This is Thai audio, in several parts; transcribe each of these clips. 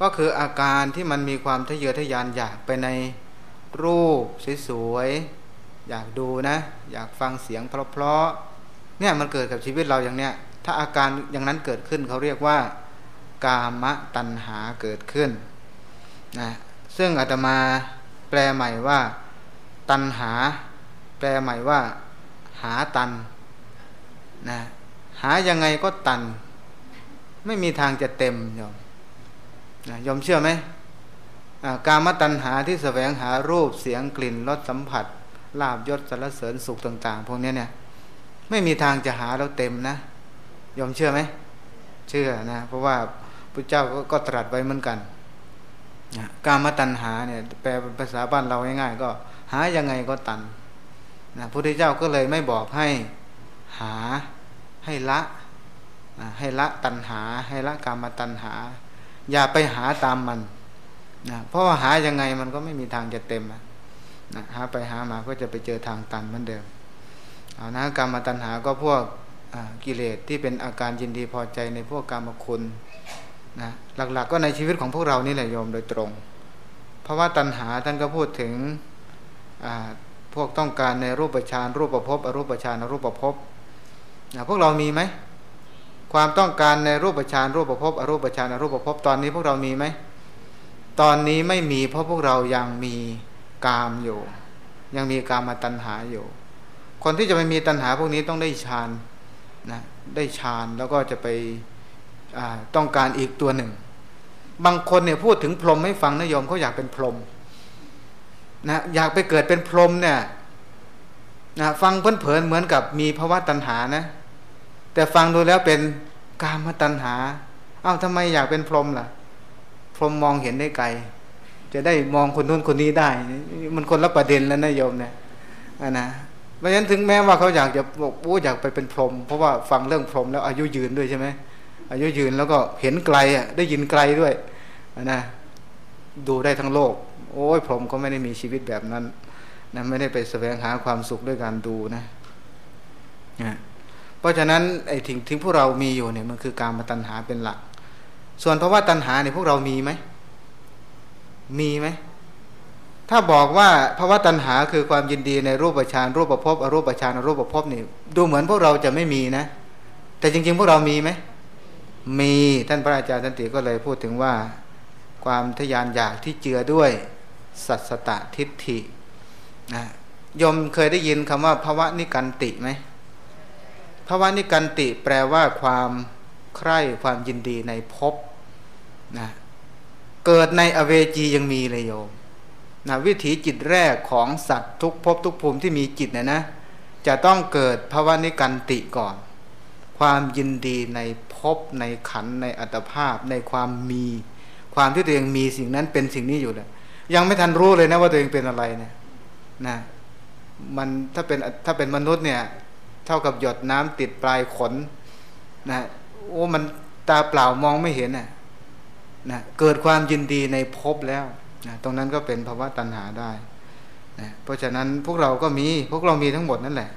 ก็คืออาการที่มันมีความทะเยอทะยานอยากไปในรูปสวยๆอยากดูนะ อยากฟังเสียงเพราะๆเนี่ยมันเกิดกับชีวิตเราอย่างเนี้ยถ้าอาการอย่างนั้นเกิดขึ้นเขาเรียกว่า กามตัณหาเกิดขึ้นนะซึ่งอาตมาแปลใหม่ว่า ตัณหา แปลใหม่ว่า หาตันนะหายังไงก็ตัน ไม่มีทางจะเต็มโยม นะยมเชื่อไหมการมตัณหาที่แสวงหารูปเสียงกลิ่นรสสัมผัสลาบยศสารเสริญสุขต่าง ๆ พวกนี้เนี่ย ไม่มีทางจะหาเราเต็มนะยอมเชื่อไหมเชื่อนะเพราะว่าพระเจ้าก็ตรัสไว้เหมือนกันการมตัณหาเนี่ยแปลเป็นภาษาบ้านเราง่ายๆก็ หายังไงก็ตันนะพระพุทธเจ้าก็เลยไม่บอกให้หาให้ละให้ละตัณหา ให้ละกามตัณหา อย่าไปหาตามมันนะเพราะว่าหายังไงมันก็ไม่มีทางจะเต็มนะหาไปหามาก็จะไปเจอทางตันเหมือนเดิมเอานะกรรมตัณหาก็พวกกิเลสที่เป็นอาการยินดีพอใจในพวกกรรมคุณนะหลักๆก็ในชีวิตของพวกเรานี่แหละโยมโดยตรง เพราะว่าตัณหาท่านก็พูดถึงพวกต้องการในรูปฌานรูปประพบอรูปฌานอรูปประพบนะพวกเรามีไหม ความต้องการในรูปฌานรูปประพบอรูปฌานอรูปประพบตอนนี้พวกเรามีไหมตอนนี้ไม่มีเพราะพวกเรายังมีกามอยู่ ยังมีกามมาตัณหาอยู่ คนที่จะไม่มีตัณหาพวกนี้ต้องได้ฌานนะได้ฌานแล้วก็จะไปต้องการอีกตัวหนึ่ง บางคนเนี่ยพูดถึงพรหมให้ฟังนโยมเขาอยากเป็นพรหมนะอยากไปเกิดเป็นพรหมเนี่ยนะฟังเพลินเหมือนกับมีภาวะตัณหานะ แต่ฟังดูแล้วเป็นกามตัณหา เอ้าทำไมอยากเป็นพรหมล่ะ พรหมมองเห็นได้ไกล จะได้มองคนนู้นคนนี้ได้ มันคนละประเด็นแล้วนะโยมเนี่ยนะเพราะฉะนั้นถึงแม้ว่าเขาอยากจะบอกโอ้อยากไปเป็นพรหมเพราะว่าฟังเรื่องพรหมแล้วอายุยืนด้วยใช่ไหมอายุยืนแล้วก็เห็นไกลอะได้ยินไกลด้วยนะดูได้ทั้งโลก โอ้ยพรหมก็ไม่ได้มีชีวิตแบบนั้นนะไม่ได้ไปแสวงหาความสุขด้วยการดูนะนะ ราะฉะนั้นไอ้ทิ้งทิ้งพวกเรามีอยู่เนี่ยมันคือการมาตัณหาเป็นหลัก ส่วนเพราะว่าตัณหาเนี่ยพวกเรามีไหม มีไหม ถ้าบอกว่าภาวะตัณหาคือความยินดีในรูปฌานรูปประพบอรูปฌานอรูปประพบนี่ดูเหมือนพวกเราจะไม่มีนะ แต่จริง ๆ พวกเรามีไหม มีท่านพระอาจารย์สันติก็เลยพูดถึงว่า ความทยานอยากที่เจือด้วยสัสตทิฏฐินะยมเคยได้ยินคำว่าภาวะนิกันติไหม ภาวะนิกันติแปลว่าความใคร่ความยินดีในภพนะเกิดในอเวจียังมีเลยโยมนะวิถีจิตแรกของสัตว์ทุกภพทุกภูมิที่มีจิตนะนะ จะต้องเกิดภาวะนิกันติก่อน ความยินดีในภพในขันในอัตภาพ ในความมี ความที่ตัวเองมีสิ่งนั้นเป็นสิ่งนี้อยู่เลยยังไม่ทันรู้เลยนะว่าตัวเองเป็นอะไรเนี่ยนะมันถ้าเป็นถ้าเป็นมนุษย์เนี่ย เท่ากับหยดน้ำติดปลายขนนะโอ้มันตาเปล่ามองไม่เห็นน่ะนะเกิดความยินดีในภพแล้วนะตรงนั้นก็เป็นภาวะตัณหาได้นะเพราะฉะนั้นพวกเราก็มีพวกเรามีทั้งหมดนั่นแหละ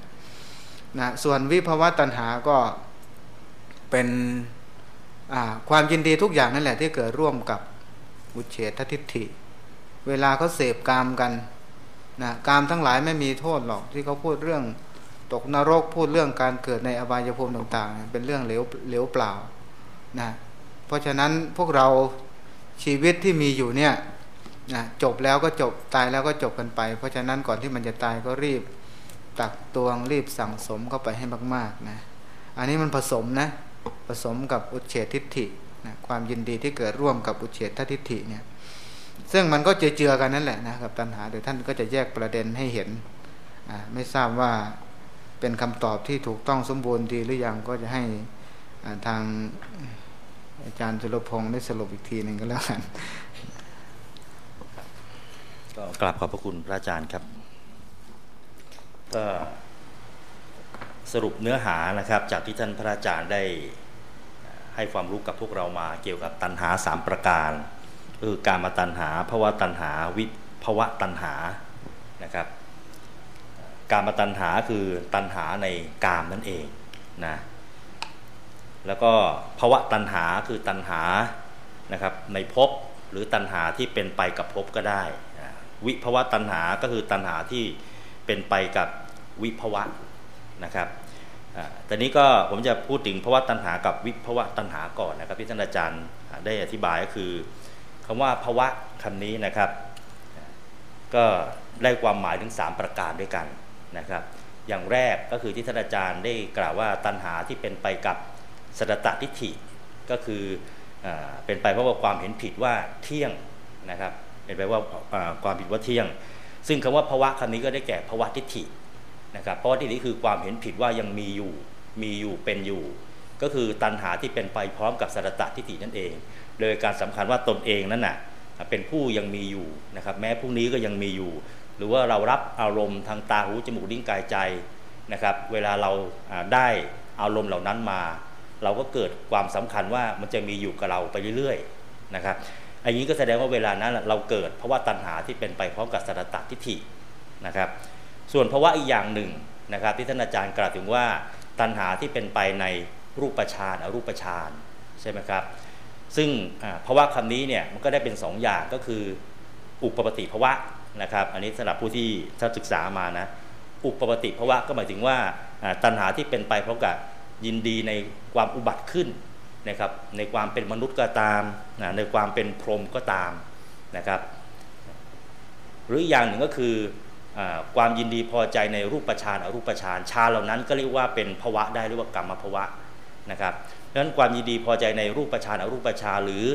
นะส่วนวิภาวะตัณหาก็เป็นความยินดีทุกอย่างนั่นแหละ ที่เกิดร่วมกับอุเฉททิฏฐิ เวลาเขาเสพกามกันนะกามทั้งหลายไม่มีโทษหรอกที่เขาพูดเรื่อง ตกนรกพูดเรื่องการเกิดในอบายภูมิต่างๆ เป็นเรื่องเหลวเหลวเปล่านะเพราะฉะนั้นพวกเราชีวิตที่มีอยู่เนี่ยนะจบแล้วก็จบตายแล้วก็จบกันไป เพราะฉะนั้นก่อนที่มันจะตายก็รีบตักตวงรีบสั่งสมเข้าไปให้มากๆนะอันนี้มันผสมนะผสมกับอุเฉทิฏฐินะความยินดีที่เกิดร่วมกับอุเฉททิฏฐิเนี่ยซึ่งมันก็เจือกันนั่นแหละนะกับตัณหาเดี๋ยวท่านก็จะแยกประเด็นให้เห็นไม่ทราบว่า เป็นคำตอบที่ถูกต้องสมบูรณ์ดีหรือยังก็จะให้ทางอาจารย์จุลพงศ์ได้สรุปอีกทีหนึ่งก็แล้วกันก็กราบขอบพระคุณพระอาจารย์ครับก็สรุปเนื้อหานะครับจากที่ท่านพระอาจารย์ได้ให้ความรู้กับพวกเรามาเกี่ยวกับตัณหาสามประการคือการมาตัณหาภาวะตัณหาวิภาวะตัณหานะครับ การมาตัณหาคือตัณหาในกามนั่นเองนะแล้วก็ภาวะตัณหาคือตัณหานะครับในภพหรือตัณหาที่เป็นไปกับภพก็ได้วิภวะตัณหาก็คือตัณหาที่เป็นไปกับวิภวะนะครับตอนนี้ก็ผมจะพูดถึงภวะตัณหากับวิภวะตัณหาก่อนนะครับที่ท่านอาจารย์ได้อธิบายก็คือคำว่าภวะคำนี้นะครับ ก็ได้ความหมายถึง 3 ประการด้วยกัน นะครับ อย่างแรกก็คือที่ท่านอาจารย์ได้กล่าวว่าตัณหาที่เป็นไปกับสตตทิฏฐิก็คือเป็นไปเพราะว่าความเห็นผิดว่าเที่ยงนะครับเป็นไปว่าความผิดว่าเที่ยง ซึ่งคำว่าภาวะคำนี้ก็ได้แก่ภวะทิฏฐินะครับเพราะว่าทิฏฐิคือความเห็นผิดว่ายังมีอยู่มีอยู่เป็นอยู่ ก็คือตัณหาที่เป็นไปพร้อมกับสตตทิฏฐินั่นเอง โดยการสำคัญว่าตนเองนั้นน่ะเป็นผู้ยังมีอยู่นะครับแม้พรุ่งนี้ก็ยังมีอยู่ หรือว่าเรารับอารมณ์ทางตาหูจมูกลิ้นกายใจนะครับ เวลาเราได้อารมณ์เหล่านั้นมา เราก็เกิดความสำคัญว่ามันจะมีอยู่กับเราไปเรื่อยๆนะครับอันนี้ก็แสดงว่าเวลานั้นเราเกิดเพราะว่าตัณหาที่เป็นไปพร้อมกับสัตตทิฏฐินะครับ ส่วนเพราะว่าอีกอย่างหนึ่งนะครับ ที่ท่านอาจารย์กล่าวถึงว่าตัณหาที่เป็นไปในรูปฌานอรูปฌานใช่ไหมครับ ซึ่งเพราะว่าคำนี้เนี่ยมันก็ได้เป็น2ออย่างก็คือ อุปปติภาวะ นะครับ อันนี้สำหรับผู้ที่ท่าศึกษามานะ อุปปติภาวะก็หมายถึงว่าตัณหาที่เป็นไปเพร้อมกับยินดีในความอุบัติขึ้นนะครับในความเป็นมนุษย์ก็ตามนะในความเป็นพรหมก็ตามนะครับหรืออย่างหนึ่งก็คืออความยินดีพอใจในรูปฌานอรูปฌานฌานเหล่านั้นก็เรียกว่าเป็นภาวะได้เรียกว่ากรรมภาวะนะครับดังนั้นความยินดีพอใจในรูปฌานอรูปฌานหรือ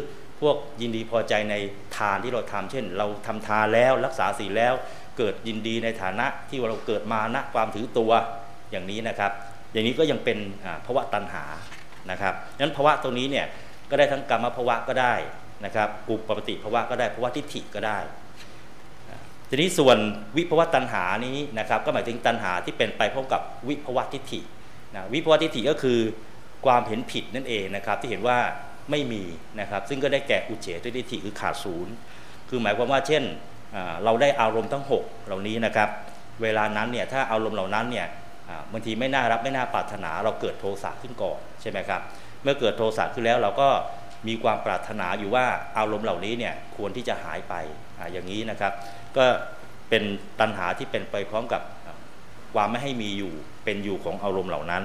พวกยินดีพอใจในทานที่เราทำเช่น เราทำทานแล้วรักษาศีลแล้ว เกิดยินดีในฐานะที่เราเกิดมาณความถือตัวอย่างนี้นะครับ อย่างนี้ก็ยังเป็นภาวะตัณหานะครับนั้นภาวะตรงนี้เนี่ยก็ได้ทั้งกรรมภาวะก็ได้นะครับอุปปติภาวะก็ได้ภาวะทิฏฐิก็ได้ทีนี้ส่วนวิภวะตัณหานี้นะครับ ก็หมายถึงตัณหาที่เป็นไปพร้อมกับวิภวะทิฏฐินะวิภวะทิฏฐิก็คือความเห็นผิดนั่นเองนะครับ ที่เห็นว่า ไม่มีนะครับ ซึ่งก็ได้แก่อุเฉททิฏฐิคือขาดศูนย์คือหมายความว่าเช่นเราได้อารมณ์ทั้ง 6 เหล่านี้นะครับ เวลานั้นเนี่ยถ้าอารมณ์เหล่านั้นเนี่ยบางทีไม่น่ารับไม่น่าปรารถนา เราเกิดโทสะขึ้นก่อนใช่ไหมครับ เมื่อเกิดโทสะขึ้นแล้วเราก็มีความปรารถนาอยู่ว่าอารมณ์เหล่านี้เนี่ยควรที่จะหายไปออย่างนี้นะครับ ก็เป็นตัณหาที่เป็นไปพร้อมกับความไม่ให้มีอยู่เป็นอยู่ของอารมณ์เหล่านั้น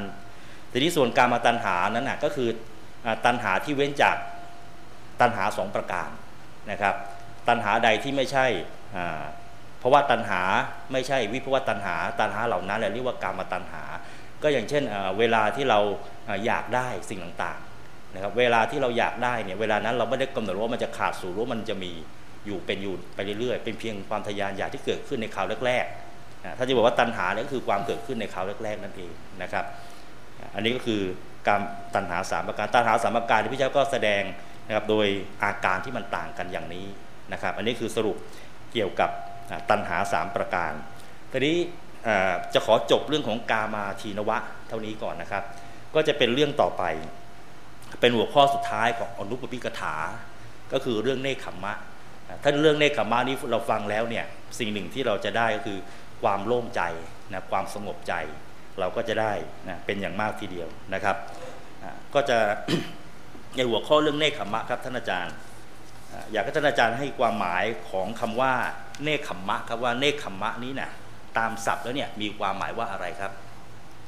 ทีนี้ส่วนการมาตัณหานั้นนะก็คือ ตัณหาที่เว้นจากตัณหาสองประการนะครับ ตัณหาใดที่ไม่ใช่เพราะว่าตัณหาไม่ใช่วิภวตัณหา ตัณหาเหล่านั้นเรียกว่ากรรมตัณหา ก็อย่างเช่นเวลาที่เราอยากได้สิ่งต่างๆนะครับเวลาที่เราอยากได้เนี่ยเวลานั้นเราไม่ได้กำหนดว่ามันจะขาดสูญว่ามันจะมีอยู่เป็นอยู่ไปเรื่อยๆ เป็นเพียงความทยานอยากที่เกิดขึ้นในคราวแรกๆถ้าจะบอกว่าตัณหาเนี่ยก็คือความเกิดขึ้นในคราวแรกๆนั่นเองนะครับ อันนี้ก็คือ การตัณหาสามประการตัณหาสามประการที่พระเจ้าก็แสดงนะครับโดยอาการที่มันต่างกันอย่างนี้นะครับ อันนี้คือสรุปเกี่ยวกับตัณหาสามประการทีนี้จะขอจบเรื่องของกามาทีนวะเท่านี้ก่อนนะครับ ก็จะเป็นเรื่องต่อไป เป็นหัวข้อสุดท้ายของอนุปปิกถา ก็คือเรื่องเนคขมมะถ้าเรื่องเนคขมมะนี้เราฟังแล้วเนี่ยสิ่งหนึ่งที่เราจะได้ก็คือความโล่งใจนะความสงบใจ เราก็จะได้นะเป็นอย่างมากทีเดียวนะครับ ก็จะในหัวข้อเรื่องเนคขมมะครับท่านอาจารย์ อยากให้ท่านอาจารย์ให้ความหมายของคำว่าเนคขมมะครับว่าเนคขมมะนี้นะ่ะตามศัพท์แล้วเนี่ยมีความหมายว่าอะไรครับ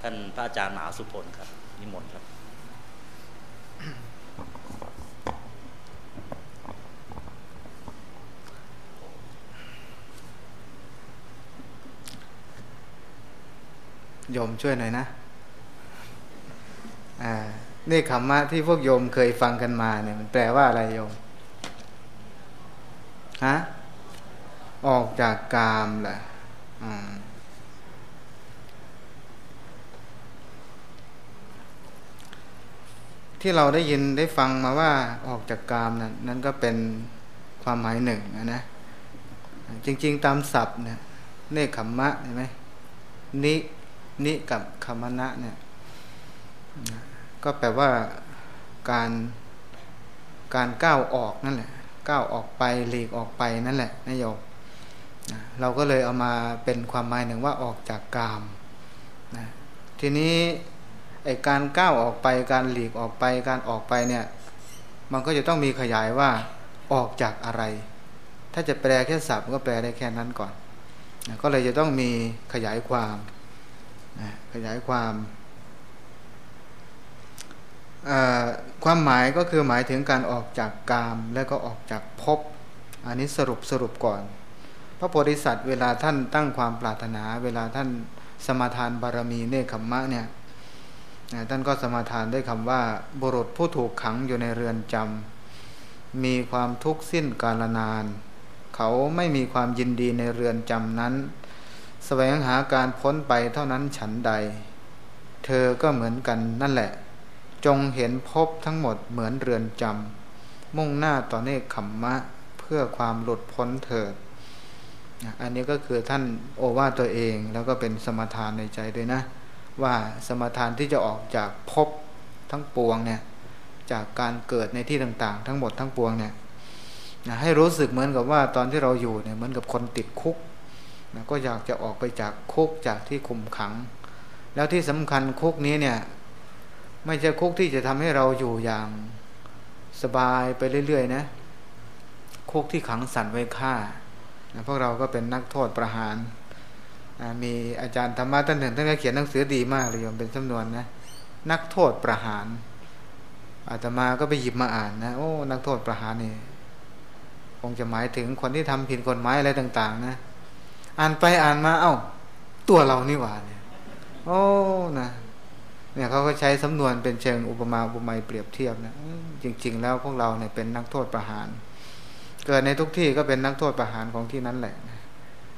ท่านพระอาจารย์มหาสุพลครับนิมนต์ครับ โยมช่วยหน่อยนะอ่าเนคขมมะที่พวกโยมเคยฟังกันมาเนี่ยมันแปลว่าอะไรโยมฮะออกจากกามแหละที่เราได้ยินได้ฟังมาว่าออกจากกามนั้นนั้นก็เป็นความหมายหนึ่งนะจริง ๆ ตามศัพท์เนี่ยเนคขมมะใช่ไหมนิ นิกับขมณะเนี่ยก็แปลว่าการการก้าวออกนั่นแหละก้าวออกไปหลีกออกไปนั่นแหละนายโยมเราก็เลยเอามาเป็นความหมายหนึ่งว่าออกจากกามนะทีนี้ไอการก้าวออกไปการหลีกออกไปการออกไปเนี่ยมันก็จะต้องมีขยายว่าออกจากอะไร ถ้าจะแปลแค่ศัพท์ก็แปลได้แค่นั้นก่อนนะก็เลยจะต้องมีขยายความ ขยายความความหมายก็คือหมายถึงการออกจากกามและก็ออกจากภพอันนี้สรุปสรุปก่อน พระโพธิสัตว์เวลาท่านตั้งความปรารถนา เวลาท่านสมาทานบารมีเนคขมมะเนี่ยท่านก็สมาทานด้วยคำว่าบุรุษผู้ถูกขังอยู่ในเรือนจำมีความทุกข์สิ้นกาลนาน เขาไม่มีความยินดีในเรือนจำนั้น แสวงหาการพ้นไปเท่านั้นฉันใด เธอก็เหมือนกันนั่นแหละ จงเห็นพบทั้งหมดเหมือนเรือนจำมุ่งหน้าต่อเนคขมมะเพื่อความหลุดพ้นเถิดอันนี้ก็คือท่านโอวาตัวเองแล้วก็เป็นสมทานในใจด้วยนะ ว่าสมทานที่จะออกจากภพทั้งปวงเนี่ยจากการเกิดในที่ต่างๆ ทั้งหมดทั้งปวงเนี่ยให้รู้สึกเหมือนกับว่าตอนที่เราอยู่เนี่ยเหมือนกับคนติดคุก นะก็อยากจะออกไปจากคุกจากที่คุมขัง แล้วที่สำคัญคุกนี้เนี่ย ไม่ใช่คุกที่จะทำให้เราอยู่อย่างสบายไปเรื่อยๆนะคุกที่ขังสัตว์ไว้ฆ่าพวกเราก็เป็นนักโทษประหารมีอาจารย์ธรรมะท่านหนึ่งท่านก็เขียนหนังสือดีมากเลยโยมเป็นจำนวนนะนักโทษประหาร อาตมาก็ไปหยิบมาอ่านนะโอ้ นักโทษประหารนี่คงจะหมายถึงคนที่ทำผิดกฎหมายอะไรต่าง ๆ นะ อ่านไปอ่านมาเอา้า ตัวเรานี่หว่าเนี่ย โอ้นะเนี่ยเขาก็ใช้สำนวนเป็นเชิงอุปมาอุปไมยเปรียบเทียบนะจริง ๆ แล้วพวกเราเนี่ยเป็นนักโทษประหาร เกิดในทุกที่ก็เป็นนักโทษประหารของที่นั้นแหละนะ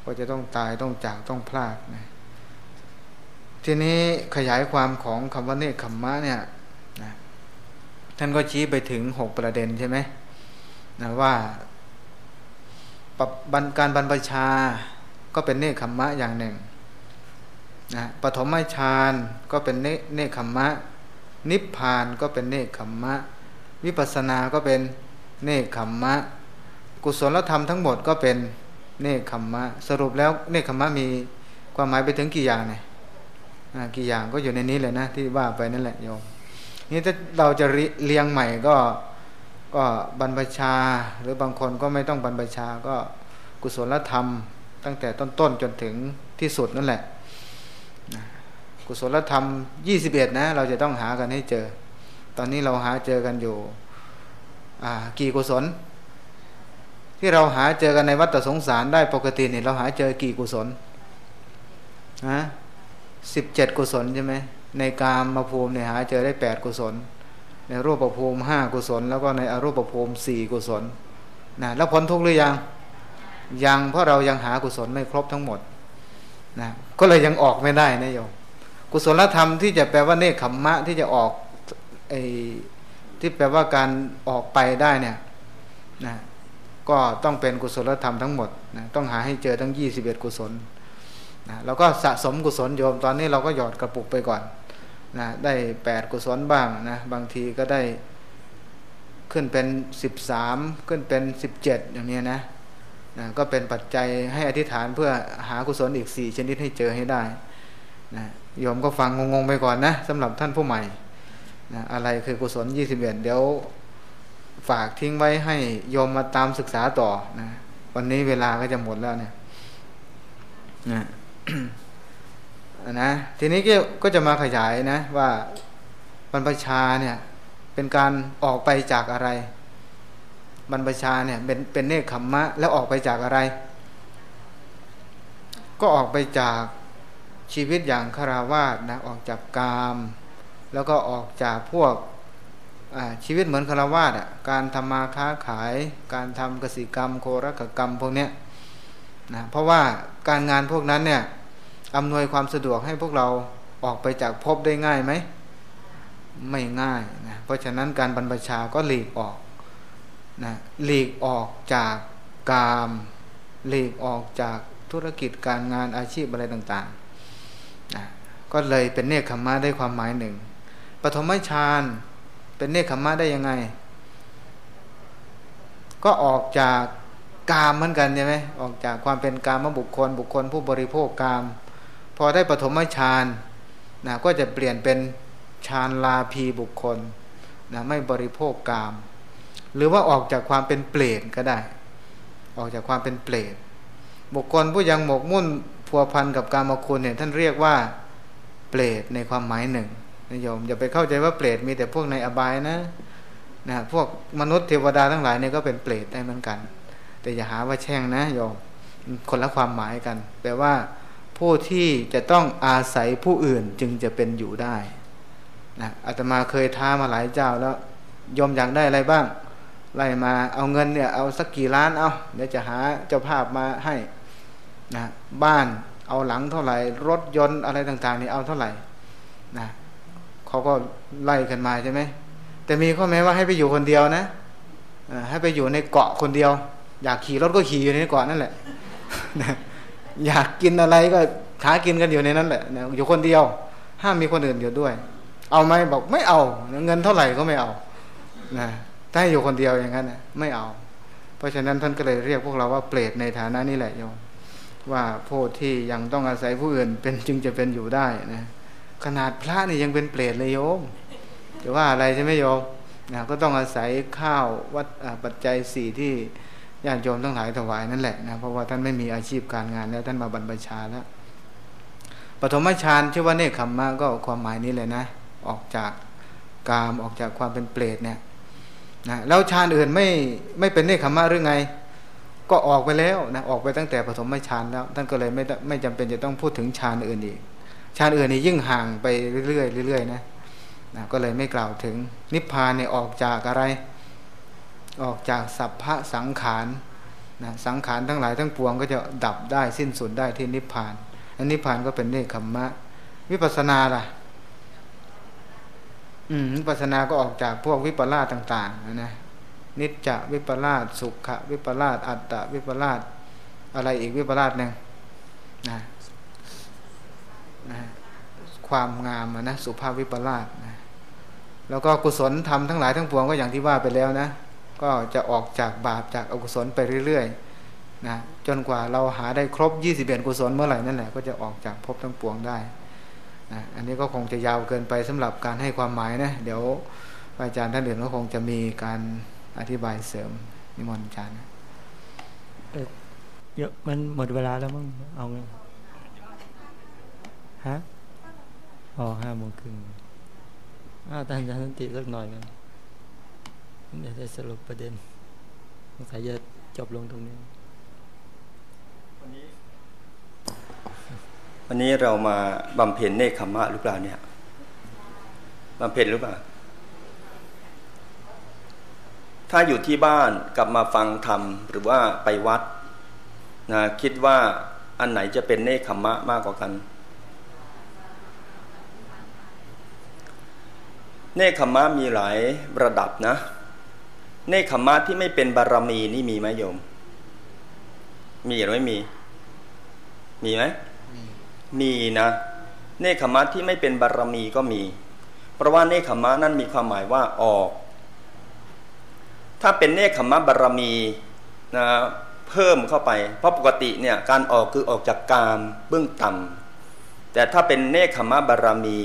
ก็จะต้องตายต้องจากต้องพลากนะทีนี้ขยายความของคำว่าเนคขมมะเนี่ยนะท่านก็ชี้ไปถึงหกประเด็นใช่ไหมนะว่าการบรรพชา ก็เป็นเนคขมมะอย่างหนึ่งนะปฐมฌานก็เป็นเนคขมมะ นิพพานก็เป็นเนคขมมะ วิปัสสนาก็เป็นเนคขมมะ กุศลธรรมทั้งหมดก็เป็นเนคขมมะ สรุปแล้วเนคขมมะมีความหมายไปถึงกี่อย่างเนี่ยกี่อย่างก็อยู่ในนี้เลยนะที่ว่าไปนั่นแหละโยมนี่ถ้าเราจะเรียงใหม่ก็ก็บรรพชา หรือบางคนก็ไม่ต้องบรรพชาก็กุศลธรรม ตั้งแต่ต้นๆจนถึงที่สุดนั่นแหละ กุศลธรรมยี่สิบเอ็ดนะ เราจะต้องหากันให้เจอ ตอนนี้เราหาเจอกันอยู่กี่กุศล ที่เราหาเจอกันในวัฏสงสารได้ปกติเนี่ยเราหาเจอกี่กุศลฮะสิบเจ็ดกุศลใช่ไหมในกามมาภูมิเนี่ยหาเจอได้แปดกุศล ในรูปภูมิห้ากุศล แล้วก็ในอรูปภูมิสี่กุศลนะแล้วพ้นทุกข์หรือยัง ยังเพราะเรายังหากุศลไม่ครบทั้งหมดนะก็เลยยังออกไม่ได้นะโยมกุศลธรรมที่จะแปลว่าเนคขมมะที่จะออกไอที่แปลว่าการออกไปได้เนี่ยนะก็ต้องเป็นกุศลธรรมทั้งหมดนะต้องหาให้เจอทั้ง 21 กุศลนะแล้วก็สะสมกุศลโยมตอนนี้เราก็หยอดกระปุกไปก่อนนะได้ 8 กุศลบ้างนะบางทีก็ได้ขึ้นเป็น 13 ขึ้นเป็น 17 อย่างนี้นะ นะก็เป็นปัจจัยให้อธิษฐานเพื่อหากุศลอีก4ชนิดให้เจอให้ได้นะโยมก็ฟังงงๆไปก่อนนะสำหรับท่านผู้ใหม่นะอะไรคือกุศล21เดี๋ยวฝากทิ้งไว้ให้โยมมาตามศึกษาต่อนะวันนี้เวลาก็จะหมดแล้วเนี่ยนะนะทีนี้ก็จะมาขยายนะว่าบรรพชาเนี่ยเป็นการออกไปจากอะไร บรรพชาเนี่ยเป็นเป็นเนคขมมะ แล้วออกไปจากอะไร ก็ออกไปจากชีวิตอย่างคาราวาสนะออกจากกาม แล้วก็ออกจากพวกชีวิตเหมือนคารวาสอะการทำมาค้าขาย การทำกสิกรรม โครกกรรมพวกเนี้ยนะเพราะว่าการงานพวกนั้นเนี่ยอำนวยความสะดวกให้พวกเราออกไปจากภพได้ง่ายไหม ไม่ง่ายนะเพราะฉะนั้นการบรรพชาก็หลีกออก นะหลีกออกจากกามหลีกออกจากธุรกิจการงานอาชีพอะไรต่างๆนะก็เลยเป็นเนคขมมะได้ความหมายหนึ่งปฐมฌานเป็นเนคขมมะได้ยังไง ก็ออกจากกามเหมือนกันใช่ไหมออกจากความเป็นกามบุคคล บุคคลผู้บริโภคกาม พอได้ปฐมฌานนะก็จะเปลี่ยนเป็นฌานลาภีบุคคลนะไม่บริโภคกาม หรือว่าออกจากความเป็นเปรตก็ได้ ออกจากความเป็นเปรตบุคคลผู้ยังหมกมุ่นพัวพันกับการมคุณเนี่ยท่านเรียกว่าเปรตในความหมายหนึ่งนะโยมอย่าไปเข้าใจว่าเปรตมีแต่พวกในอบายนะนะพวกมนุษย์เทวดาทั้งหลายเนี่ยก็เป็นเปรตได้เหมือนกัน แต่อย่าหาว่าแช่งนะโยมคนละความหมายกัน แปลว่าผู้ที่จะต้องอาศัยผู้อื่นจึงจะเป็นอยู่ได้นะอาตมาเคยท้ามาหลายเจ้าแล้วยอมอยากได้อะไรบ้าง ไล่มาเอาเงินเนี่ยเอาสักกี่ล้านเอาเดี๋ยวจะหาเจ้าภาพมาให้นะบ้านเอาหลังเท่าไหร่ รถยนต์อะไรต่างๆนี่เอาเท่าไหร่นะเขาก็ไล่กันมาใช่ไหมแต่มีข้อแม้ว่าให้ไปอยู่คนเดียวนะให้ไปอยู่ในเกาะคนเดียว อยากขี่รถก็ขี่อยู่ในเกาะนั่นแหละอยากกินอะไรก็หากินกันอยู่ในนั้นแหละอยู่คนเดียว ห้ามมีคนอื่นอยู่ด้วย เอาไหมบอกไม่เอา เงินเท่าไหร่ก็ไม่เอานะ ถ้าอยู่คนเดียวอย่างนั้นนะไม่เอา เพราะฉะนั้นท่านก็เลยเรียกพวกเราว่าเปรตในฐานะนี้แหละโยมว่าผู้ที่ยังต้องอาศัยผู้อื่นเป็นจึงจะเป็นอยู่ได้นะขนาดพระนี่ยังเป็นเปรตเลยโยมจะว่าอะไรใช่ไหมโยมนะก็ต้องอาศัยข้าววัดปัจจัยสี่ที่ญาติโยมทั้งหลายถวายนั่นแหละนะเพราะว่าท่านไม่มีอาชีพการงานแล้วท่านมาบรรพชาแล้วปฐมฌานชื่อว่าเนคขมมะก็ความหมายนี้เลยนะ ออกจากกามออกจากความเป็นเปรตเนี่ย นะแล้วฌานอื่นไม่ไม่เป็นเนคขมะหรือไง ก็ออกไปแล้วนะออกไปตั้งแต่ปฐมฌานแล้วท่านก็เลยไม่ไม่จำเป็นจะต้องพูดถึงฌานอื่นอีกฌานอื่นนี่ยิ่งห่างไปเรื่อยๆเรื่อยๆนะนะก็เลยไม่กล่าวถึงนิพพานเนี่ยออกจากอะไร ออกจากสัพพะสังขารนะสังขารทั้งหลายทั้งปวงก็จะดับได้สิ้นสุดได้ที่นิพพานอันนิพพานก็เป็นเนคขมมะ วิปัสสนาล่ะ อืมวิปัสสนาก็ออกจากพวกวิปลาสต่างๆนะนิจจะวิปลาสสุขะวิปลาสอัตตะวิปลาสอะไรอีกวิปลาสหนึ่งนะนะความงามนะสุภาพวิปลาสนะแล้วก็กุศลธรรมทั้งหลายทั้งปวงก็อย่างที่ว่าไปแล้วนะ ก็จะออกจากบาปจากอกุศลไปเรื่อยๆนะจนกว่าเราหาได้ครบ 21 กุศลเมื่อไหร่นั่นแหละก็จะออกจากภพทั้งปวงได้ อันนี้ก็คงจะยาวเกินไปสำหรับการให้ความหมายนะ เดี๋ยวอาจารย์ท่านอื่นก็คงจะมีการอธิบายเสริมนิมนต์อาจารย์เยอะมันหมดเวลาแล้วมั้งเอาไงฮะอ๋อห้าโมงครึ่งอ้าวอาจารย์สันติสักหน่อยกันเดี๋ยวจะสรุปประเด็นสงสัยจะจบลงตรงนี้ วันนี้เรามาบำเพ็ญเนคขมะหรือเปล่าเนี่ยบำเพ็ญหรือเปล่า ถ้าอยู่ที่บ้านกลับมาฟังธรรมหรือว่าไปวัดนะคิดว่าอันไหนจะเป็นเนคขมะมากกว่ากัน เนคขมะมีหลายระดับนะ เนคขมะที่ไม่เป็นบารมีนี่มีไหมโยม มีหรือไม่มี มีไหม มีนะเนคขมะที่ไม่เป็นบารมีก็มี เพราะว่าเนคขมะนั้นมีความหมายว่าออก ถ้าเป็นเนคขมะบารมีนะเพิ่มเข้าไป เพราะปกติเนี่ยการออกคือออกจากกามเบื้องต่ำแต่ถ้าเป็นเนคขมะบารมี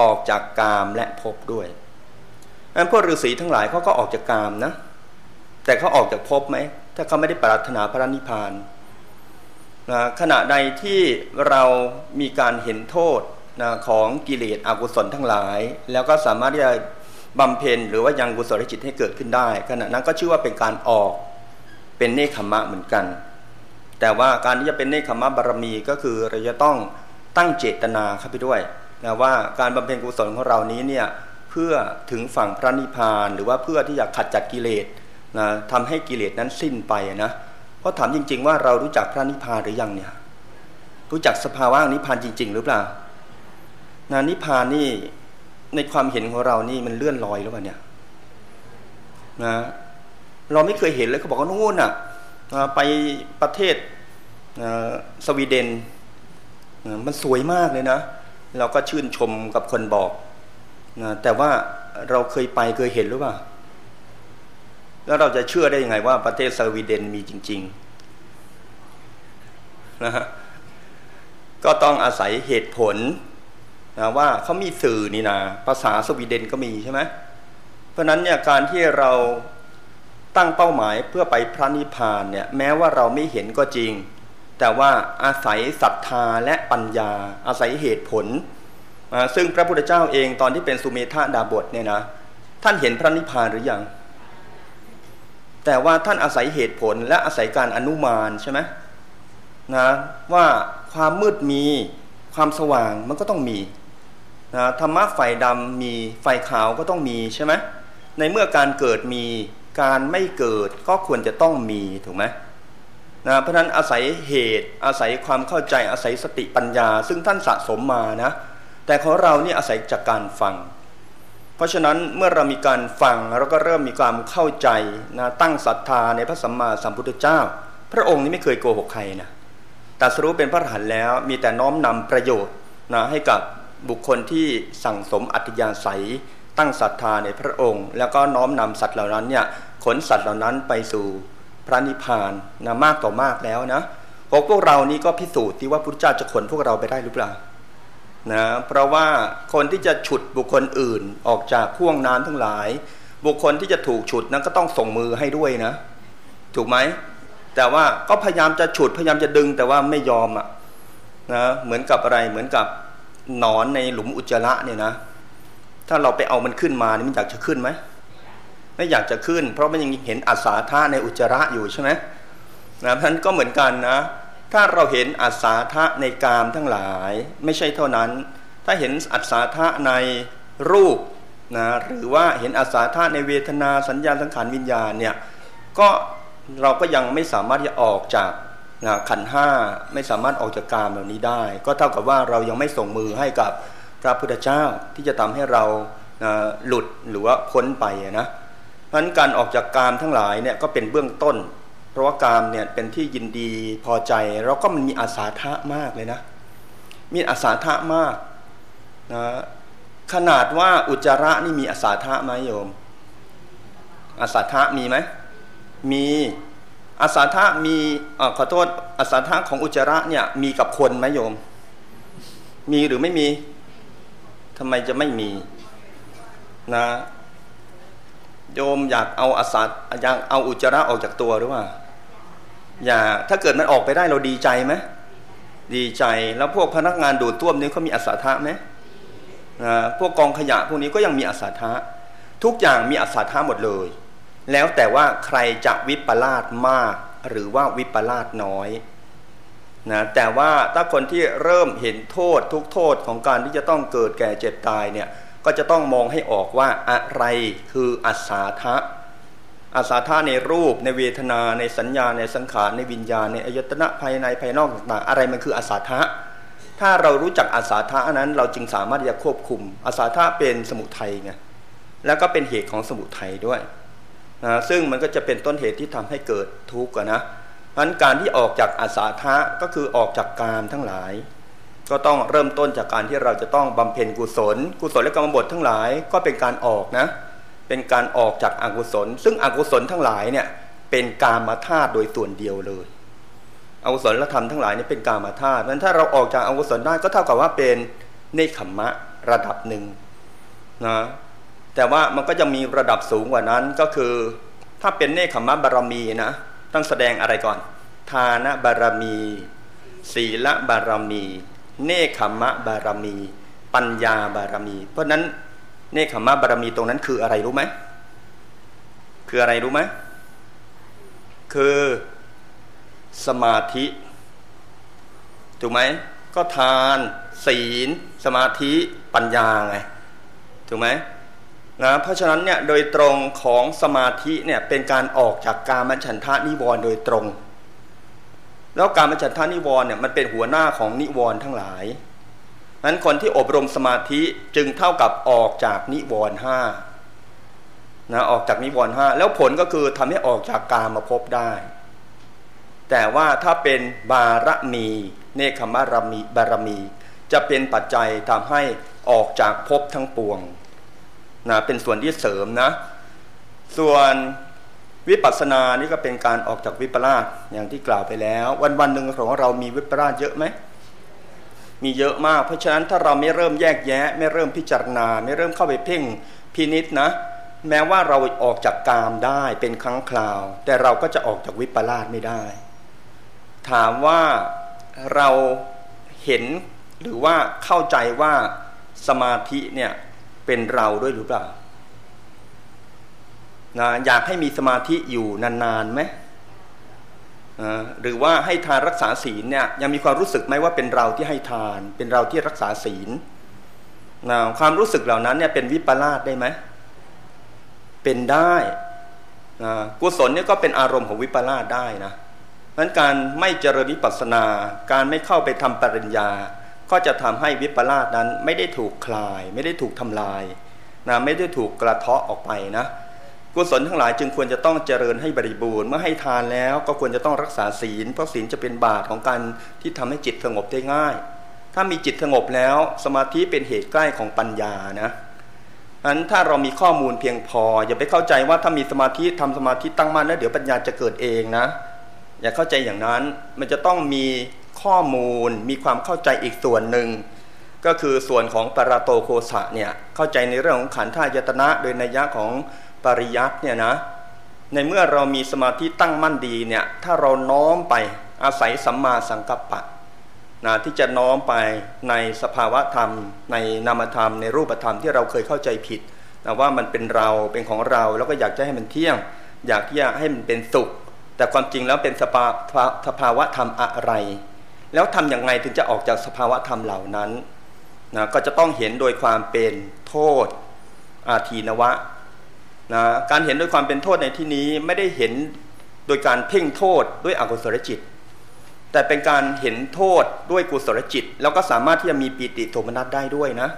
ออกจากกามและภพด้วยอันพวกฤาษีทั้งหลายเขาก็ออกจากกามนะ แต่เขาออกจากภพไหม ถ้าเขาไม่ได้ปรารถนาพระนิพพาน นะขณะใดที่เรามีการเห็นโทษนะของกิเลสอกุศลทั้งหลาย แล้วก็สามารถที่จะบำเพ็ญหรือว่ายังกุศลจิตให้เกิดขึ้นได้ ขณะนั้นก็ชื่อว่าเป็นการออกเป็นเนคขมะเหมือนกัน แต่ว่าการที่จะเป็นเนคขมะบารมีก็คือเราจะต้องตั้งเจตนาเข้าไปด้วยนะว่าการบำเพ็ญกุศลของเรานี้เนี่ยเพื่อถึงฝั่งพระนิพพาน หรือว่าเพื่อที่จะขัดจัดกิเลสนะทำให้กิเลสนั้นสิ้นไปนะ ราะถามจริง ๆ ว่าเรารู้จักพระนิพพานหรือยังเนี่ย รู้จักสภาวะนิพพานจริง ๆ หรือเปล่านะนิพพานนี่ในความเห็นของเรานี่มันเลื่อนลอยหรือเปล่าเนี่ยนะเราไม่เคยเห็นเลยเขาบอกว่านู่นอะไปประเทศสวีเดนมันสวยมากเลยนะ เราก็ชื่นชมกับคนบอกนะแต่ว่าเราเคยไปเคยเห็นหรือเปล่า แล้วเราจะเชื่อได้ยังไงว่าประเทศสวีเดนมีจริงๆนะฮะก็ต้องอาศัยเหตุผลนะว่าเขามีสื่อนี่นะภาษาสวีเดนก็มีใช่ไหมเพราะนั้นเนี่ยการที่เราตั้งเป้าหมายเพื่อไปพระนิพพานเนี่ยแม้ว่าเราไม่เห็นก็จริง แต่ว่าอาศัยศรัทธาและปัญญา อาศัยเหตุผล ซึ่งพระพุทธเจ้าเองตอนที่เป็นสุเมธาดาบทเนี่ยนะท่านเห็นพระนิพพานหรือยัง แต่ว่าท่านอาศัยเหตุผลและอาศัยการอนุมานใช่ไหมนะว่าความมืดมีความสว่างมันก็ต้องมีนะธรรมะไฟดำมีไฟขาวก็ต้องมีใช่ไหมในเมื่อการเกิดมีการไม่เกิดก็ควรจะต้องมีถูกไหมนะเพราะนั้นอาศัยเหตุอาศัยความเข้าใจอาศัยสติปัญญา ซึ่งท่านสะสมมานะ แต่ของเราเนี่ยอาศัยจากการฟัง เพราะฉะนั้นเมื่อเรามีการฟังเราก็เริ่มมีความเข้าใจนะตั้งศรัทธาในพระสัมมาสัมพุทธเจ้า พระองค์นี้ไม่เคยโกหกใครนะแต่สรุปเป็นพระอรหันต์แล้วมีแต่น้อมนำประโยชน์นะให้กับบุคคลที่สั่งสมอัตยาศัย ตั้งศรัทธาในพระองค์ แล้วก็น้อมนำสัตว์เหล่านั้นเนี่ยขนสัตว์เหล่านั้นไปสู่พระนิพพานนะมากต่อมากแล้วนะพวกพวกเรานี้ก็พิสูจน์ที่ว่าพุทธเจ้าจะขนพวกเราไปได้หรือเปล่า นะเพราะว่าคนที่จะฉุดบุคคลอื่นออกจากข่วงน้ำทั้งหลาย บุคคลที่จะถูกฉุดนั้นก็ต้องส่งมือให้ด้วยนะ ถูกไหมแต่ว่าก็พยายามจะฉุดพยายามจะดึงแต่ว่าไม่ยอมอะนะเหมือนกับอะไรเหมือนกับหนอนในหลุมอุจจาระเนี่ยนะ ถ้าเราไปเอามันขึ้นมานี่มันอยากจะขึ้นไหมไม่อยากจะขึ้น เพราะมันยังเห็นอาสาธาในอุจจาระอยู่ใช่ไหมนะเพรานก็เหมือนกันนะ ถ้าเราเห็นอาสาทะในกามทั้งหลาย ไม่ใช่เท่านั้น ถ้าเห็นอาสาทะในรูปนะหรือว่าเห็นอาสาทะในเวทนาสัญญาสังขารวิญญาณเนี่ยก็เราก็ยังไม่สามารถจะออกจากนะขันห้าไม่สามารถออกจากกามเหล่านี้ได้ ก็เท่ากับว่าเรายังไม่ส่งมือให้กับพระพุทธเจ้าที่จะทำให้เรานะหลุดหรือว่าพ้นไปนะเพราะนั้นการออกจากกามทั้งหลายเนี่ยก็เป็นเบื้องต้น ราะว่ากามเนี่ยเป็นที่ยินดีพอใจเราก็มันมีอาสาทะมากเลยนะ มีอาสาทะมากนะขนาดว่าอุจจาระนี่มีอาสาทะไหมโยม อาสาทะมีไหมมีอาสาทะมีอขอโทษอาสาทะของอุจจาระเนี่ยมีกับคนไหมโยม มีหรือไม่มีทำไมจะไม่มีนะโยมอยากเอาอาสาอยากเอาอุจจาระออกจากตัวหรือว่า อยากถ้าเกิดมันออกไปได้เราดีใจไหมดีใจแล้วพวกพนักงานดูดต้วมนี้เขามีอาสาทะไหมนะพวกกองขยะพวกนี้ก็ยังมีอาสาทะทุกอย่างมีอาสาทะหมดเลย แล้วแต่ว่าใครจะวิปลาสมาก หรือว่าวิปลาสน้อยนะแต่ว่าถ้าคนที่เริ่มเห็นโทษทุกโทษของการที่จะต้องเกิดแก่เจ็บตายเนี่ยก็จะต้องมองให้ออกว่าอะไรคืออัศาทะ อาสาธาในรูปในเวทนาในสัญญาในสังขารในวิญญาณในอายตนะภายในภายนอกต่างๆ อะไรมันคืออาสาทะถ้าเรารู้จักอาสาทะนั้น เราจึงสามารถจะควบคุม อาสาทะเป็นสมุทัยไงแล้วก็เป็นเหตุของสมุทัยด้วยนะซึ่งมันก็จะเป็นต้นเหตุที่ทำให้เกิดทุกข์นะเพราะการที่ออกจากอาสาทะก็คือออกจากกามทั้งหลาย ก็ต้องเริ่มต้นจากการที่เราจะต้องบำเพ็ญกุศล กุศลและกรรมบททั้งหลายก็เป็นการออกนะ เป็นการออกจากอากุศล ซึ่งอกุศลทั้งหลายเนี่ยเป็นกามาธาตุโดยส่วนเดียวเลยอกุศลธรรมทั้งหลายนี่เป็นกามาธาตุนั้นถ้าเราออกจากอกุศลได้ก็เท่ากับว่าเป็นเนคขมมะระดับหนึ่งนะแต่ว่ามันก็จะมีระดับสูงกว่านั้นก็คือ ถ้าเป็นเนคขมะบารมีนะต้องแสดงอะไรก่อน ทานบารมี ศีลบารมี เนคขมะบารมี ปัญญาบารมี เพราะนั้น เนคขมะบารมีตรงนั้นคืออะไรรู้ไหมคืออะไรรู้ไหมคือสมาธิถูกไหมก็ทาน ศีล สมาธิปัญญาไงถูกไหมนะเพราะฉะนั้นเนี่ยโดยตรงของสมาธิเนี่ยเป็นการออกจากการมัฉันทานิวรณ์โดยตรง แล้วการมัฉันทานิวรณ์เนี่ยมันเป็นหัวหน้าของนิวรณ์ทั้งหลาย นั้นคนที่อบรมสมาธิจึงเท่ากับออกจากนิวรณ์ห้านะออกจากนิวรณ์ห้าแล้วผลก็คือทำให้ออกจากกามาพบได้ แต่ว่าถ้าเป็นบารมี เนคขมารมีบารมี จะเป็นปัจจัยทำให้ออกจากภพทั้งปวงนะเป็นส่วนที่เสริมนะ ส่วนวิปัสสนานี่ก็เป็นการออกจากวิปลาสอย่างที่กล่าวไปแล้ว วันวันหนึ่งของเรามีวิปลาสเยอะไหม มีเยอะมาก เพราะฉะนั้นถ้าเราไม่เริ่มแยกแยะ ไม่เริ่มพิจารณา ไม่เริ่มเข้าไปเพ่งพินิษนะ แม้ว่าเราออกจากกามได้เป็นครั้งคราว แต่เราก็จะออกจากวิปลาสไม่ได้ ถามว่าเราเห็นหรือว่าเข้าใจว่าสมาธิเนี่ยเป็นเราด้วยหรือเปล่านะอยากให้มีสมาธิอยู่นานๆไหม หรือว่าให้ทานรักษาศีลเนี่ยยังมีความรู้สึกไหมว่าเป็นเราที่ให้ทาน เป็นเราที่รักษาศีลนะความรู้สึกเหล่านั้นเนี่ยเป็นวิปลาสได้ไหมเป็นได้นะกุศลเนี่ยก็เป็นอารมณ์ของวิปลาสได้นะนั้นการไม่เจริญวิปัสสนา การไม่เข้าไปทำปริญญา ก็จะทำให้วิปลาสนั้นไม่ได้ถูกคลาย ไม่ได้ถูกทำลายนะไม่ได้ถูกกระเทาะออกไปนะ กุศลทั้งหลายจึงควรจะต้องเจริญให้บริบูรณ์เมื่อให้ทานแล้วก็ควรจะต้องรักษาศีล เพราะศีลจะเป็นบาตรของการที่ทำให้จิตสงบได้ง่าย ถ้ามีจิตสงบแล้วสมาธิเป็นเหตุใกล้ของปัญญานะนั้นถ้าเรามีข้อมูลเพียงพอ อย่าไปเข้าใจว่าถ้ามีสมาธิทำสมาธิตั้งมั่นแล้วเดี๋ยวปัญญาจะเกิดเองนะ อย่าเข้าใจอย่างนั้นมันจะต้องมีข้อมูลมีความเข้าใจอีกส่วนหนึ่งก็คือส่วนของปราโตโคสะเนี่ยเข้าใจในเรื่องของขันธ์ายตนะโดยนัยยะของ ปริยัติเนี่ยนะในเมื่อเรามีสมาธิตั้งมั่นดีเนี่ยถ้าเราน้อมไปอาศัยสัมมาสังกัปปะนะที่จะน้อมไปในสภาวะธรรม ในนามธรรม ในรูปธรรมที่เราเคยเข้าใจผิดนะว่ามันเป็นเราเป็นของเราแล้วก็อยากจะให้มันเที่ยง อยากที่จะให้มันเป็นสุข แต่ความจริงแล้วเป็นสภาสภาวะธรรมอะไร แล้วทำอย่างไงถึงจะออกจากสภาวะธรรมเหล่านั้นนะก็จะต้องเห็นโดยความเป็นโทษ อาทีนวะ นะการเห็นด้วยความเป็นโทษในที่นี้ไม่ได้เห็นโดยการเพ่งโทษด้วยอกุศลจิต แต่เป็นการเห็นโทษด้วยกุศลจิต แล้วก็สามารถที่จะมีปีติโทมนัสได้ด้วยนะ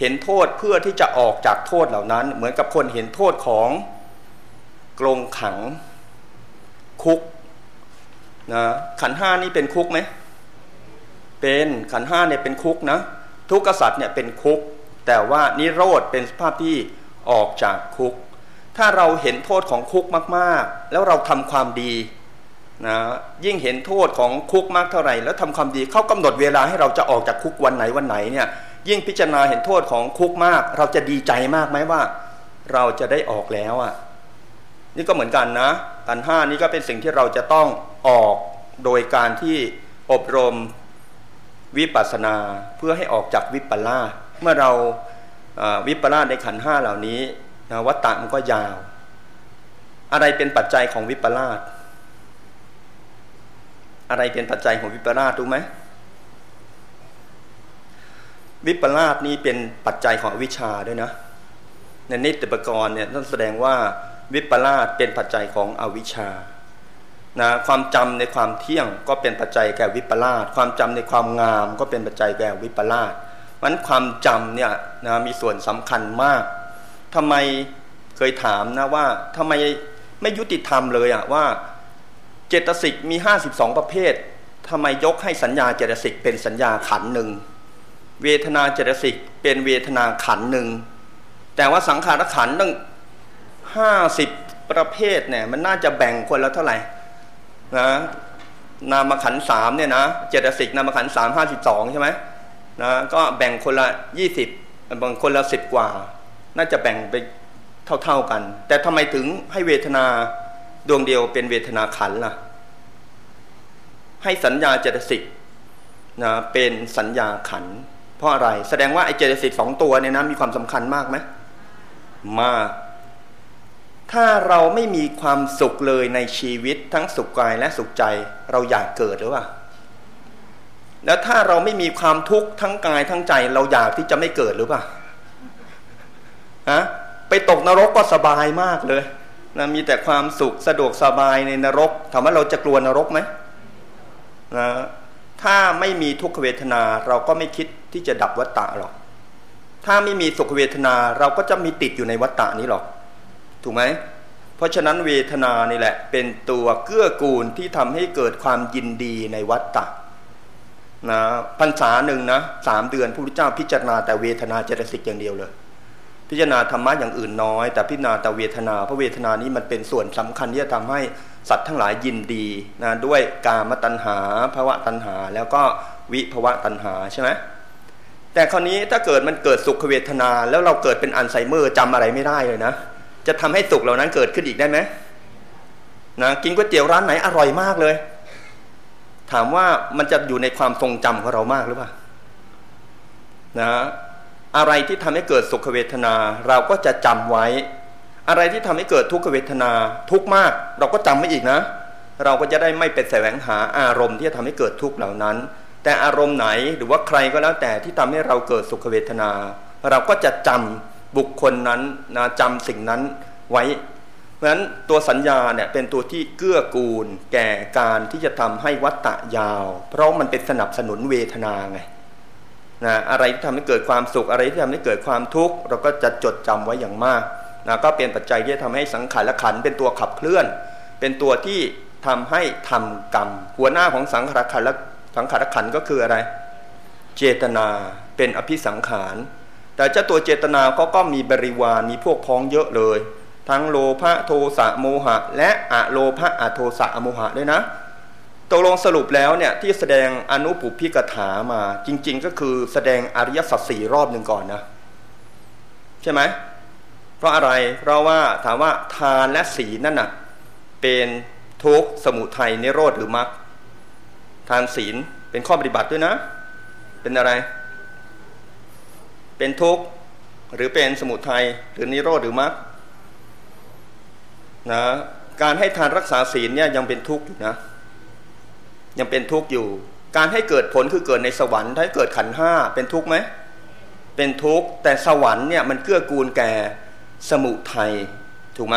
เห็นโทษเพื่อที่จะออกจากโทษเหล่านั้น เหมือนกับคนเห็นโทษของกรงขังคุกนะขันห้านี่เป็นคุกไหมเป็นขันห้าเนี่ยเป็นคุกนะทุกขสัตว์เนี่ยเป็นคุก แต่ว่านิโรธเป็นสภาพที่ออกจากคุก ถ้าเราเห็นโทษของคุกมากๆ แล้วเราทำความดีนะยิ่งเห็นโทษของคุกมากเท่าไหร่ แล้วทำความดีเขากำหนดเวลาให้เราจะออกจากคุกวันไหนวันไหนเนี่ยยิ่งพิจารณาเห็นโทษของคุกมาก เราจะดีใจมากไหมว่า เราจะได้ออกแล้วอะนี่ก็เหมือนกันนะอันห้านี้ก็เป็นสิ่งที่เราจะต้องออกโดยการที่อบรมวิปัสสนาเพื่อให้ออกจากวิปลาสเมื่อเราวิปลาสในขันห้าเหล่านี้ นะวัตตะมันก็ยาว อะไรเป็นปัจจัยของวิปลาสอะไรเป็นปัจจัยของวิปลาสรู้ไหมวิปลาสนี้เป็นปัจจัยของวิชาด้วยนะในนิติปกรณ์เนี่ยท่านแสดงว่าวิปลาสเป็นปัจจัยของอวิชชานะความจำในความเที่ยงก็เป็นปัจจัยแก่วิปลาสความจำในความงามก็เป็นปัจจัยแก่วิปลาสมันความจำเนี่ยนะมีส่วนสำคัญมาก ทำไมเคยถามนะว่าทำไมไม่ยุติธรรมเลยอะว่าเจตสิกมีห้าสิบสองประเภททำไมยกให้สัญญาเจตสิกเป็นสัญญาขันหนึ่งเวทนาเจตสิกเป็นเวทนาขันหนึ่งแต่ว่าสังขารขันตั้งห้าสิบประเภทเนี่ยมันน่าจะแบ่งคนแล้วเท่าไหร่นะนามขันสามเนี่ยนะเจตสิกนามขันสามห้าสิบสองใช่ไหมนะก็แบ่งคนละยี่สิบบางคนละสิบกว่า น่าจะแบ่งไปเท่าๆกัน แต่ทำไมถึงให้เวทนาดวงเดียวเป็นเวทนาขันล่ะ ให้สัญญาเจตสิกนะเป็นสัญญาขัน เพราะอะไร แสดงว่าไอ้เจตสิกสองตัวเนี่ยนะมีความสำคัญมากไหมมาก ถ้าเราไม่มีความสุขเลยในชีวิตทั้งสุขกายและสุขใจเราอยากเกิดหรือเปล่าแล้วถ้าเราไม่มีความทุกข์ทั้งกายทั้งใจ เราอยากที่จะไม่เกิดหรือเปล่า ฮะไปตกนรกก็สบายมากเลยนะมีแต่ความสุขสะดวกสบายในนรกถามว่าเราจะกลัวนรกไหมนะถ้าไม่มีทุกขเวทนาเราก็ไม่คิดที่จะดับวัตตะหรอก ถ้าไม่มีสุขเวทนาเราก็จะมีติดอยู่ในวัตตะนี้หรอก ถูกไหม เพราะฉะนั้นเวทนานี่แหละ เป็นตัวเกื้อกูลที่ทำให้เกิดความยินดีในวัตตะนะพรรษาหนึ่งนะสามเดือนพระพุทธเจ้าพิจารณาแต่เวทนาเจตสิกอย่างเดียวเลย พิจารณาธรรมะอย่างอื่นน้อย แต่พิจารณาแต่เวทนา เพราะเวทนานี้มันเป็นส่วนสำคัญที่จะทำให้สัตว์ทั้งหลายยินดีนะด้วยกามตัณหาภาวะตัณหา แล้วก็วิภาวะตัณหาใช่ไหมแต่คราวนี้ถ้าเกิดมันเกิดสุขเวทนาแล้วเราเกิดเป็นอัลไซเมอร์จำอะไรไม่ได้เลยนะ จะทำให้สุขเหล่านั้นเกิดขึ้นอีกได้ไหมนะกินก๋วยเตี๋ยวร้านไหนอร่อยมากเลย ถามว่ามันจะอยู่ในความทรงจำของเรามากหรือเปล่านะ อะไรที่ทำให้เกิดสุขเวทนา เราก็จะจำไว้ อะไรที่ทำให้เกิดทุกขเวทนาทุกมาก เราก็จำไม่อีกนะ เราก็จะได้ไม่เป็นแสวงหาอารมณ์ที่จะทำให้เกิดทุกข์เหล่านั้น แต่อารมณ์ไหนหรือว่าใครก็แล้วแต่ที่ทำให้เราเกิดสุขเวทนา เราก็จะจำบุคคลนั้นนะจำสิ่งนั้นไว้ เพราะฉะนั้นตัวสัญญาเนี่ยเป็นตัวที่เกื้อกูล แก่การที่จะทำให้วัตตะยาว เพราะมันเป็นสนับสนุนเวทนาไง นะอะไรที่ทำให้เกิดความสุขอะไรที่ทำให้เกิดความทุกข์เราก็จะจดจำไว้อย่างมากนะก็เป็นปัจจัยที่จะทำให้สังขารและขันเป็นตัวขับเคลื่อน เป็นตัวที่ทำให้ทำกรรม หัวหน้าของสังขารขันและสังขารขันก็คืออะไร เจตนาเป็นอภิสังขารแต่เจ้าตัวเจตนาเขาก็มีบริวารมีพวกพ้องเยอะเลย ทั้งโลภะโทสะโมหะ และอะโลภะอะโทสะอโมหะด้วยนะ ตกลงสรุปแล้วเนี่ยที่แสดงอนุปุพิกถามาจริง ๆ ก็คือแสดงอริยสัจสี่รอบหนึ่งก่อนนะ ใช่ไหมเพราะอะไรเพราะว่าถามว่าทานและศีลนั่นน่ะเป็นทุกสมุทัยนิโรธหรือมรรคทานศีลเป็นข้อปฏิบัติด้วยนะ เป็นอะไร เป็นทุกข์หรือเป็นสมุทัยหรือนิโรธหรือมรรคนะการให้ทานรักษาศีลเนี่ยยังเป็นทุกข์อยู่นะ ยังเป็นทุกข์อยู่ การให้เกิดผลคือเกิดในสวรรค์ถ้าเกิดขันห้าเป็นทุกข์ไหมเป็นทุกข์แต่สวรรค์เนี่ยมันเกื้อกูลแก่สมุทัยถูกไหม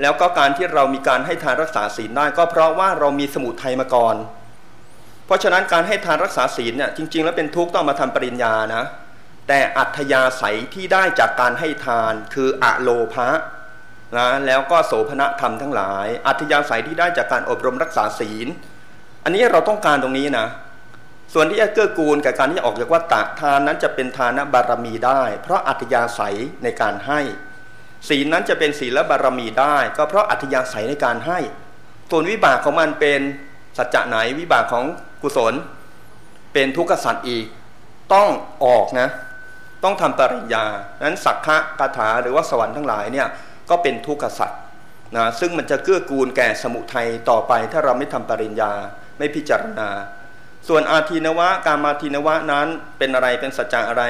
แล้วก็การที่เรามีการให้ทานรักษาศีลได้ก็เพราะว่าเรามีสมุทัยมาก่อน เพราะฉะนั้นการให้ทานรักษาศีลเนี่ยจริง ๆ แล้วเป็นทุกข์ต้องมาทำปริญญานะ แต่อัธยาศัยที่ได้จากการให้ทานคืออะโลภะนะแล้วก็โสภณธรรมทั้งหลาย อัธยาศัยที่ได้จากการอบรมรักษาศีล อันนี้เราต้องการตรงนี้นะ ส่วนที่จะเกื้อกูลกับการที่จะออกจากวัฏฏะทานนั้นจะเป็นทานบารมีได้ เพราะอัธยาศัยในการให้ ศีลนั้นจะเป็นศีลบารมีได้ ก็เพราะอัธยาศัยในการให้ ส่วนวิบากของมันเป็นสัจจะไหนวิบากของกุศล เป็นทุกขสัตว์อีก ต้องออกนะ ต้องทำปริญญานั้นสักขะคาถาหรือว่าสวรรค์ทั้งหลายเนี่ยก็เป็นทุกขสัตว์นะซึ่งมันจะเกื้อกูลแก่สมุทัยต่อไปถ้าเราไม่ทำปริญญา ไม่พิจารณา ส่วนอาทีนวะการมาทีนวะนั้นเป็นอะไรเป็นสัจจะอะไร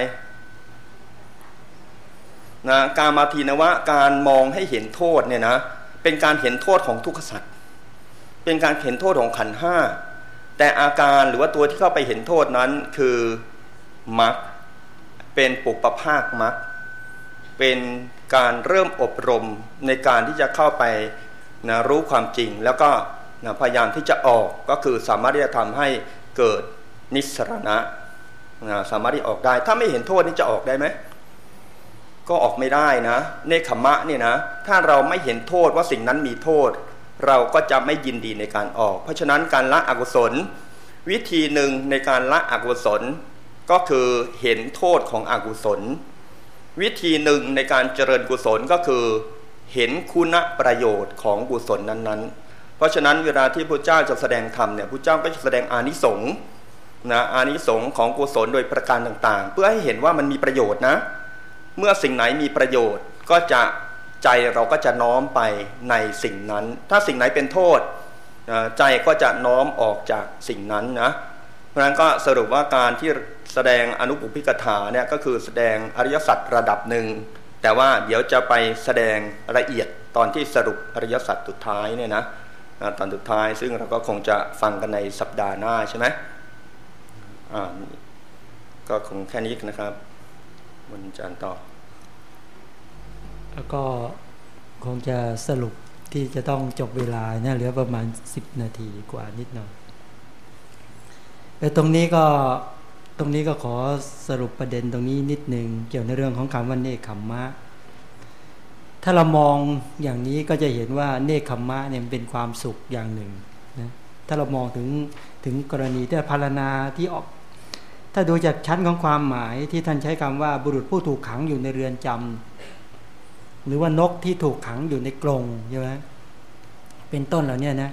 นะการมาทีนวะการมองให้เห็นโทษเนี่ยนะเป็นการเห็นโทษของทุกขสัตว์เป็นการเห็นโทษของขันห้าแต่อาการหรือว่าตัวที่เข้าไปเห็นโทษนั้นคือมรรคเป็นปุปปภาคมรรคเป็นการเริ่มอบรมในการที่จะเข้าไปนะรู้ความจริงแล้วก็ นะพยายามที่จะออกก็คือสามารถที่จะทำให้เกิดนิสรณะนะสามารถที่ออกได้ ถ้าไม่เห็นโทษนี่จะออกได้ไหมก็ออกไม่ได้นะเนคขมะเนี่ยนะถ้าเราไม่เห็นโทษว่าสิ่งนั้นมีโทษ เราก็จะไม่ยินดีในการออก เพราะฉะนั้นการละอกุศล วิธีหนึ่งในการละอกุศล ก็คือเห็นโทษของอกุศล วิธีหนึ่งในการเจริญกุศลก็คือ เห็นคุณประโยชน์ของกุศลนั้นๆ เพราะฉะนั้นเวลาที่พระเจ้าจะแสดงธรรมเนี่ยพระเจ้าก็จะแสดงอานิสงส์นะอานิสงส์ของกุศลโดยประการต่างๆ เพื่อให้เห็นว่ามันมีประโยชน์นะ เมื่อสิ่งไหนมีประโยชน์ก็จะใจเราก็จะน้อมไปในสิ่งนั้น ถ้าสิ่งไหนเป็นโทษใจก็จะน้อมออกจากสิ่งนั้นนะเพราะนั้นก็สรุปว่าการที่แสดงอนุปุพิกถาเนี่ยก็คือแสดงอริยสัจระดับหนึ่งแต่ว่าเดี๋ยวจะไปแสดงละเอียดตอนที่สรุปอริยสัจสุดท้ายเนี่ยนะ ตอนสุดท้าย ซึ่งเราก็คงจะฟังกันในสัปดาห์หน้าใช่ไหมก็คงแค่นี้นะครับวันจันทร์ต่อ แล้วก็คงจะสรุปที่จะต้องจบเวลาเนี่ยเหลือประมาณสิบนาทีกว่านิดหน่อยแต่ตรงนี้ก็ตรงนี้ก็ขอสรุปประเด็นตรงนี้นิดหนึ่งเกี่ยวในเรื่องของคำว่าเนคขมมะ ถ้าเรามองอย่างนี้ก็จะเห็นว่าเนคขมมะเนี่ยเป็นความสุขอย่างหนึ่งนะถ้าเรามองถึงถึงกรณีที่พารณาที่ออก ถ้าดูจากชั้นของความหมายที่ท่านใช้คำว่าบุรุษผู้ถูกขังอยู่ในเรือนจำหรือว่านกที่ถูกขังอยู่ในกรงใช่ไหมเป็นต้นเหล่านี้นะ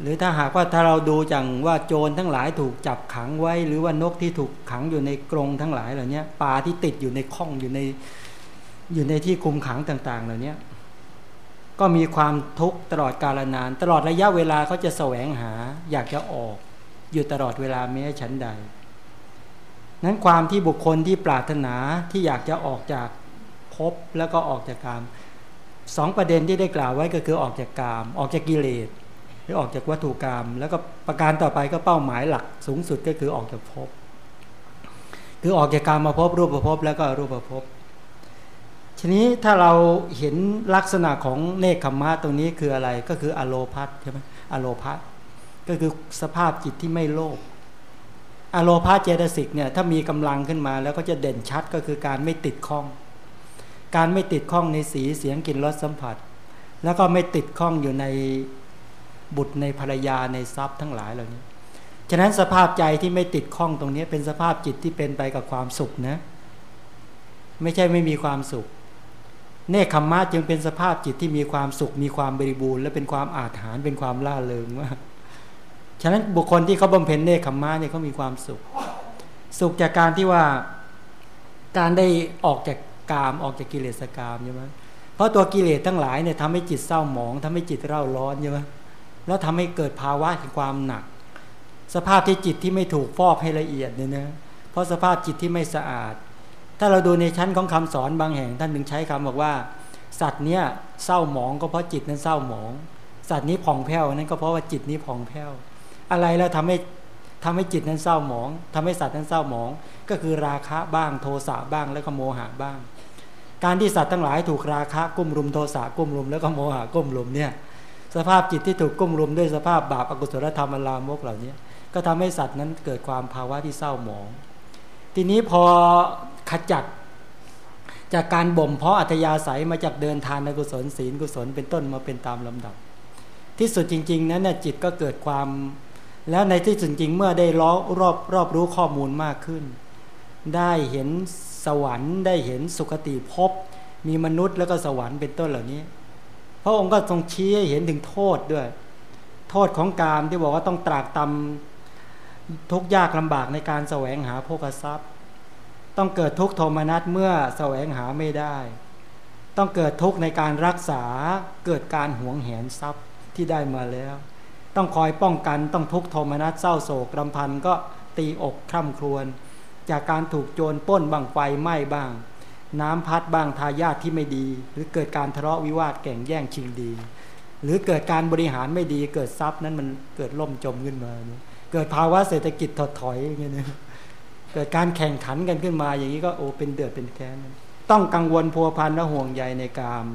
หรือถ้าหากว่าถ้าเราดูจังว่าโจรทั้งหลายถูกจับขังไว้ หรือว่านกที่ถูกขังอยู่ในกรงทั้งหลายเหล่านี้ปลาที่ติดอยู่ในข้องอยู่ใน อยู่ในที่คุมขังต่าง ๆ เหล่านี้ก็มีความทุกข์ตลอดกาลนาน ตลอดระยะเวลาเขาจะแสวงหาอยากจะออก อยู่ตลอดเวลาแม้ชั้นใด นั้นความที่บุคคลที่ปรารถนาที่อยากจะออกจากภพแล้วก็ออกจากกามสองประเด็นที่ได้กล่าวไว้ก็คือออกจากกาม ออกจากกิเลสหรือออกจากวัตถุกรรม แล้วก็ประการต่อไปก็เป้าหมายหลักสูงสุดก็คือออกจากภพคือออกจากการมาพบรูปประพบแล้วก็รูปประพบ ทีนี้ถ้าเราเห็นลักษณะของเนคขมะตรงนี้คืออะไรก็คืออโลพัตใช่ไหมอโลพัตก็คือสภาพจิตที่ไม่โลภอโลพาเจตสิกเนี่ยถ้ามีกำลังขึ้นมาแล้วก็จะเด่นชัดก็คือการไม่ติดข้อง การไม่ติดข้องในสีเสียงกลิ่นรสสัมผัส แล้วก็ไม่ติดข้องอยู่ในบุตรในภรรยาในทรัพย์ทั้งหลายเหล่านี้ ฉะนั้นสภาพใจที่ไม่ติดข้องตรงนี้เป็นสภาพจิตที่เป็นไปกับความสุขนะ ไม่ใช่ไม่มีความสุข เนคขมมะจึงเป็นสภาพจิตที่มีความสุข มีความบริบูรณ์และเป็นความอาถรรพ์เป็นความล่าเริงมากฉะนั้นบุคคลที่เขาบำเพ็ญเนคขมมะเนี่ยเขามีความสุข สุขจากการที่ว่าการได้ออกจากกามออกจากกิเลสกามใช่ไหมเพราะตัวกิเลสทั้งหลายเนี่ยทำให้จิตเศร้าหมองทำให้จิตเร่าร้อนใช่ไหมแล้วทำให้เกิดภาวะแห่งความหนัก สภาพที่จิตที่ไม่ถูกฟอกให้ละเอียดเนี่ยนะเพราะสภาพจิตที่ไม่สะอาด ถ้าเราดูในชั้นของคำสอนบางแห่งท่านถึงใช้คำบอกว่า สัตว์เนี้ยเศร้าหมองก็เพราะจิตนั้นเศร้าหมอง สัตว์นี้ผ่องแผ้วนั้นก็เพราะว่าจิตนี้ผ่องแผ้วอะไรแล้วทำให้ทำให้จิตนั้นเศร้าหมองทำให้สัตว์นั้นเศร้าหมอง ก็คือราคะบ้างโทสะบ้างแล้วก็โมหะบ้าง การที่สัตว์ทั้งหลายถูกราคะกุ้มรุมโทสะกุ้มรุมแล้วก็โมหะกุ้มรุมเนี่ยสภาพจิตที่ถูกกุ้มรุมด้วยสภาพบาปอกุศลธรรมอลามกเหล่านี้ก็ทำให้สัตว์นั้นเกิดความภาวะที่เศร้าหมอง ทีนี้พอ ขจัด จากการบ่มเพาะอัธยาศัยมาจากเดินทานกุศลศีลกุศลเป็นต้นมาเป็นตามลำดับ ที่สุดจริง ๆ นั้นน่ยจิตก็เกิดความ แล้วในที่สุดจริงเมื่อได้ล้อรอบรอบรู้ข้อมูลมากขึ้น ได้เห็นสวรรค์ได้เห็นสุคติภพมีมนุษย์แล้วก็สวรรค์เป็นต้นเหล่านี้ พระองค์ก็ทรงชี้ให้เห็นถึงโทษด้วย โทษของกามที่บอกว่าต้องตรากตำทุกยากลำบากในการแสวงหาโภคทรัพย์ ต้องเกิดทุกโทมนัสเมื่อแสวงหาไม่ได้ ต้องเกิดทุกในการรักษาเกิดการหวงแหนทรัพย์ที่ได้มาแล้ว ต้องคอยป้องกันต้องทุกโทมนัสเศร้าโศกรำพันก็ตีอกคร่ำครวญจากการถูกโจรป้นบังไฟไหม้บ้าง น้ำพัดบ้างทายาทที่ไม่ดี หรือเกิดการทะเลาะวิวาทแข่งแย่งชิงดี หรือเกิดการบริหารไม่ดี เกิดทรัพย์นั้นมันเกิดล่มจมขึ้นมาเนี่ยเกิดภาวะเศรษฐกิจถดถอยอย่างเงี้ย เกิดการแข่งขันกันขึ้นมา อย่างนี้ก็โอ้เป็นเดือดเป็นแค้นต้องกังวลพัวพันและห่วงใยในกาม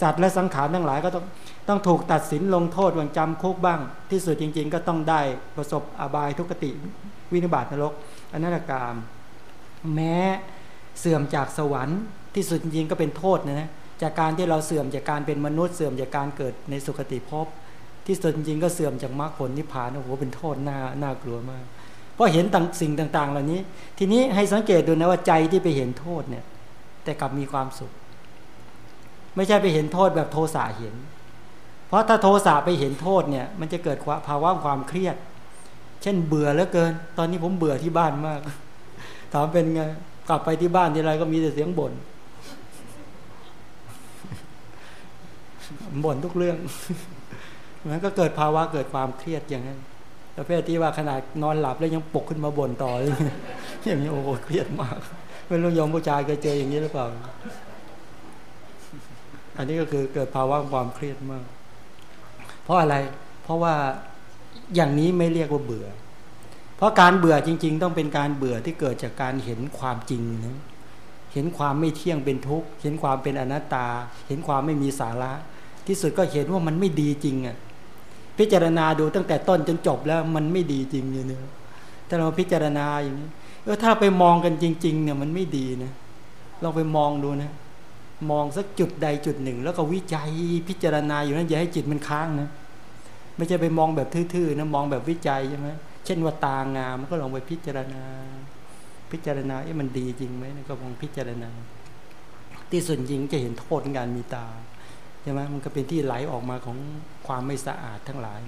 สัตว์และสังขารทั้งหลายก็ต้องต้องถูกตัดสินลงโทษวังจำคุกบ้าง ที่สุดจริง ๆ ก็ต้องได้ประสบอบายทุกติวินิบาตนรกอนัตกาม แม้เสื่อมจากสวรรค์ ที่สุดจริงๆก็เป็นโทษนะนะจากการที่เราเสื่อมจากการเป็นมนุษย์เสื่อมจากการเกิดในสุคติภพที่สุดจริงๆก็เสื่อมจากมรรคผลนิพพานโอ้โหเป็นโทษน่าน่ากลัวมาก ราะเห็นต่างสิ่งต่าง ๆ เหล่านี้ ทีนี้ให้สังเกตดูนะว่าใจที่ไปเห็นโทษเนี่ย แต่กลับมีความสุข ไม่ใช่ไปเห็นโทษแบบโทสะเห็น เพราะถ้าโทสะไปเห็นโทษเนี่ย มันจะเกิดภาวะความเครียด เช่นเบื่อเหลือเกิน ตอนนี้ผมเบื่อที่บ้านมาก ถามเป็นไงกลับไปที่บ้านทีไรก็มีแต่เสียงบน่นบ่นทุกเรื่องมันก็เกิดภาวะเกิดความเครียดอย่างนั้น ประเภทที่ว่าขนาดนอนหลับแล้วยังปลุกขึ้นมาบ่นต่ออย่างนี้โอ้โหเครียดมากไม่รู้ยมผู้ชายเคยเจออย่างนี้หรือเปล่า อันนี้ก็คือเกิดภาวะความเครียดมาก เพราะอะไร เพราะว่าอย่างนี้ไม่เรียกว่าเบื่อ เพราะการเบื่อจริง ๆ ต้องเป็นการเบื่อที่เกิดจากการเห็นความจริงนะเห็นความไม่เที่ยงเป็นทุกข์ เห็นความเป็นอนัตตา เห็นความไม่มีสาระ ที่สุดก็เห็นว่ามันไม่ดีจริงอะ พิจารณาดูตั้งแต่ต้นจนจบแล้วมันไม่ดีจริงเนี่ยเนอะถ้าเราพิจารณาอย่างนี้เออถ้าไปมองกันจริง ๆ เนี่ยมันไม่ดีนะลองไปมองดูนะมองสักจุดใดจุดหนึ่ง แล้วก็วิจัยพิจารณาอยู่นั้นอย่าให้จิตมันค้างนะไม่ใช่ไปมองแบบทื่อๆนะมองแบบวิจัยใช่ไหมเช่นว่าตางามก็ลองไปพิจารณา พิจารณาเอ๊ะมันดีจริงไหมก็ลองพิจารณา ที่ส่วนจริงจะเห็นโทษการมีตา ใช่ไหมมันก็เป็นที่ไหลออกมาของความไม่สะอาดทั้งหลาย